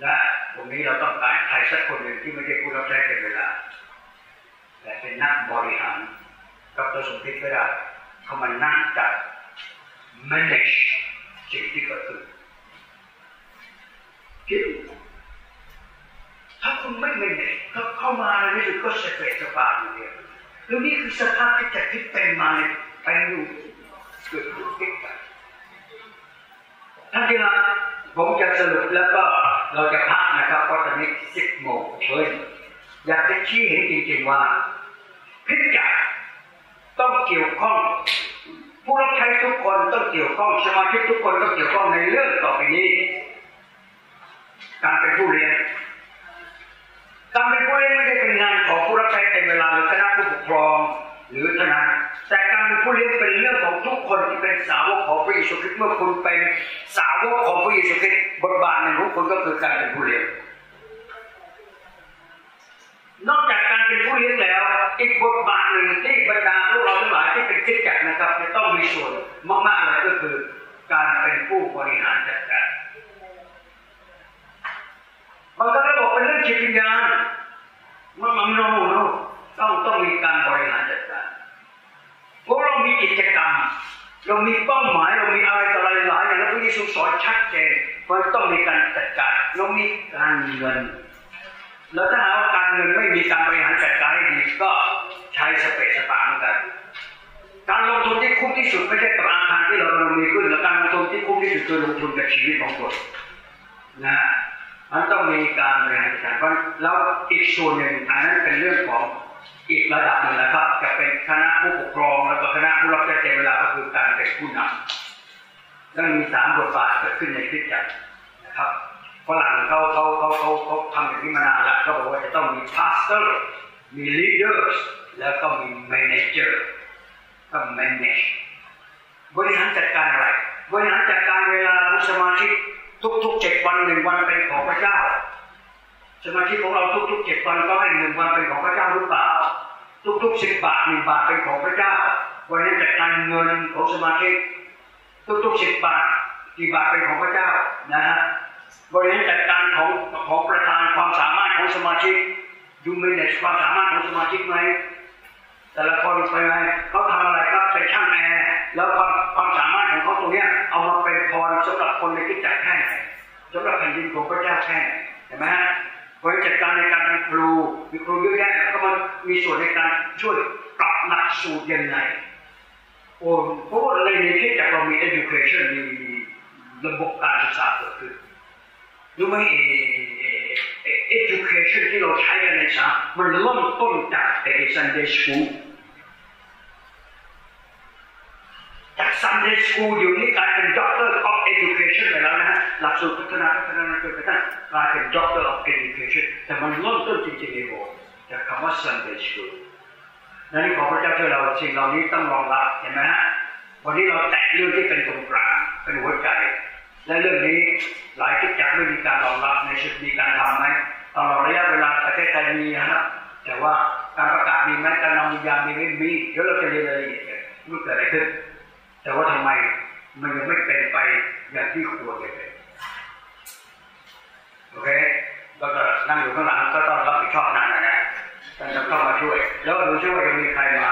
และตรงนี้เราต้องการใครสักคนหนึ่งที่ไม่ใช่ผู้รับใช้เป็นเวลา แต่เป็นนักบริหารกับตัวสมคิดไม่ได้เขามันนั่งจัด manage สิ่งที่เกิดขึ้นคิดถ้าคุณไม่ไม่เนี่ยก็เข้ามาในที่สุดก็เสพสปาอยู่เดียวแล้วนี่คือสภาพที่จะที่เป็นมาเนี่ยไปอยู่เกิดขึ้นติดกันท่านที่รักผมจะสรุปแล้วก็เราจะพักนะครับเพราะตอนนี้สิบโมงเฮ้ย อยากจะชี้เห็นจริงๆว่าพิจารต้องเกี่ยวข้อง ผู้รับใช้ทุกคนต้องเกี่ยวข้องสมาชิกทุกคนต้องเกี่ยวข้องในเรื่องต่อไปนี้ การเป็นผู้เรียนการเป็นผู้เรียนไม่ได้เป็นงานของผู้รับใช้เต็มเวลาหรือคณะผู้ปกครองหรือทนายแต่การเป็นผู้เลี้ยงเป็นเรื่องของทุกคนที่เป็นสาวกของพระเยซูคริสต์เมื่อคุณเป็นสาวกของพระเยซูคริสต์บทบาทหนึ่งของคุณก็คือการเป็นผู้เลี้ยง นอกจากการเป็นผู้เลี้ยงแล้ว อีกบทบาทหนึ่งที่บรรดาพวกเราทั้งหลายที่เป็นคิดจักนะครับจะต้องมีส่วนมากๆเลยก็คือ การเป็นผู้บริหารจัดการบางครั้งเราบอกเป็นเรื่องจิตวิญญาณมันมันโน้โน้ต้องต้องมีการบริหารจัดการพวกเรามีกิจกรรม เรามีเป้าหมายเรามีอะไรต่ออะไรหลายอย่างแล้วพระเยซูสอนชัดเจนว่าต้องมีการจัดการเรามีการเงิน แล้วถ้าหาการเงินไม่มีการบริหารจัดการให้ดีก็ใช้สเปซสปาเหมือนกัน การลงทุนที่คุ้มที่สุดไม่ใช่กับอาคารที่เราลงมีขึ้นและการลงทุนที่คุ้มที่สุดคือลงทุนกับชีวิตของคนนะมันต้องมีการบริหารจัดการเพราะแล้วอีกส่วนหนึ่งอันนั้นเป็นเรื่องของอีกระดับหนึ่งนะครับ จะเป็นคณะผู้ปกครองแล้วก็คณะผู้รับใช้เวลาก็คือการเป็นผู้นำต้องมีสามบทบาทเกิดขึ้นในคริสตจักรนะครับ ฝรั่งเขาเขาเขาเขาเขาทำอย่างนี้มานานแล้วเขาบอกว่าจะต้องมี pastor มี leader แล้วก็มี manager ก็ manage บริหารจัดการอะไร บริหารจัดการเวลาของสมาชิกทุกๆเจ็ดวันหนึ่งวันเป็นของพระเจ้า สมาชิกของเราทุกๆเจ็ดวันก็ให้หนึ่งวันเป็นของพระเจ้าหรือเปล่า ทุกๆสิบบาทหนึ่งบาทเป็นของพระเจ้าบริหารจัดการเงินของสมาชิกทุกๆสิบบาทกี่บาทเป็นของพระเจ้านะฮะ บริหารจัดการของของประธานความสามารถของสมาชิกดูมีเนความสามารถของสมาชิกไหมแต่ละคนไปไหมเขาทำอะไรครับเป็นช่างแอร์แล้วความความสามารถของเขาตรงนี้เอามาเป็นพรสำหรับคนในที่จักแค่ไหนสำหรับแผ่นดินของพระเจ้าแค่ไหนเห็นไหมฮะบริหารจัดการในการเป็นครูมีครูเยอะแยะก็มามีส่วนในการช่วยปรับหลักสูตรยังไงโอ้เพราะว่าในในที่จักเรามี education มีระบบการศึกษาเกิดขึ้น รู้ไหม education ที่เราใช้กันในสามันเริ่มต้นจากเอ Sunday school Sunday School อยู่นี่กลายเป็น Doctor of Education ไปแล้วนะฮะหลักสูตรพัฒนาพัฒนาจนกระทั่งกลายเป็น Doctor of Education แต่มันเริ่มต้นจริงๆในโบสถ์จากคำว่า Sunday School นั่นขอพระเจ้าช่วยเราสิ่งเหล่านี้ต้องรองรับเห็นไหมฮะวันนี้เราแตะเรื่องที่เป็นตรงกลางเป็นหัวใจ และเรื่องนี้หลายที่จักไม่มีการรองรับในชุดมีการทำไหมตลอดระยะเวลาประเทศไทยมีนะครับแต่ว่าการประกาศมีไหมการนำวิญญาณมีไหมมีเดี๋ยวเราจะเรียนรายละเอียดกันว่าเกิดอะไรขึ้น แต่ว่าทำไมมันยังไม่เป็นไปอย่างที่ควรจะเป็นโอเคก็จะนั่งอยู่ข้างหลังก็ต้องรับผิดชอบนั่นนะนะท่านจะเข้ามาช่วย แล้วดูช่วยจะมีใครมา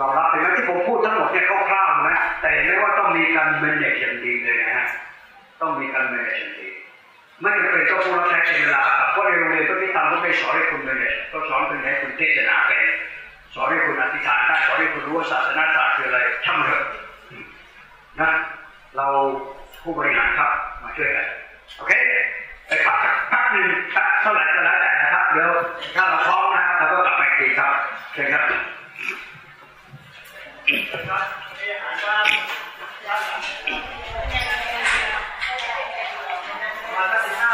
รองรับเป็นไหมที่ผมพูดทั้งหมดเนี่ยคร่าวๆนะแต่ไม่ว่าต้องมีการเมนเนจอย่างดีเลยนะฮะ ต้องมีการเมนเนจอย่างดีไม่จำเป็นต้องพูดแล้วใช้เวลาครับเพราะในโรงเรียนก็ที่ทำก็ไม่สอนให้คุณเมนเนจก็สอนเป็นให้คุณเทศนาเป็นสอนให้คุณอธิษฐานได้สอนให้คุณรู้ว่าศาสนาศาสตร์คืออะไรช่างเถอะนะเราผู้บริหารครับมาช่วยกันโอเคไปพักพักหนึ่งเท่าไหร่ก็แล้วแต่นะครับเดี๋ยวถ้าเราพร้อมนะเราก็กลับมาอีกทีครับเชิญครับยั ง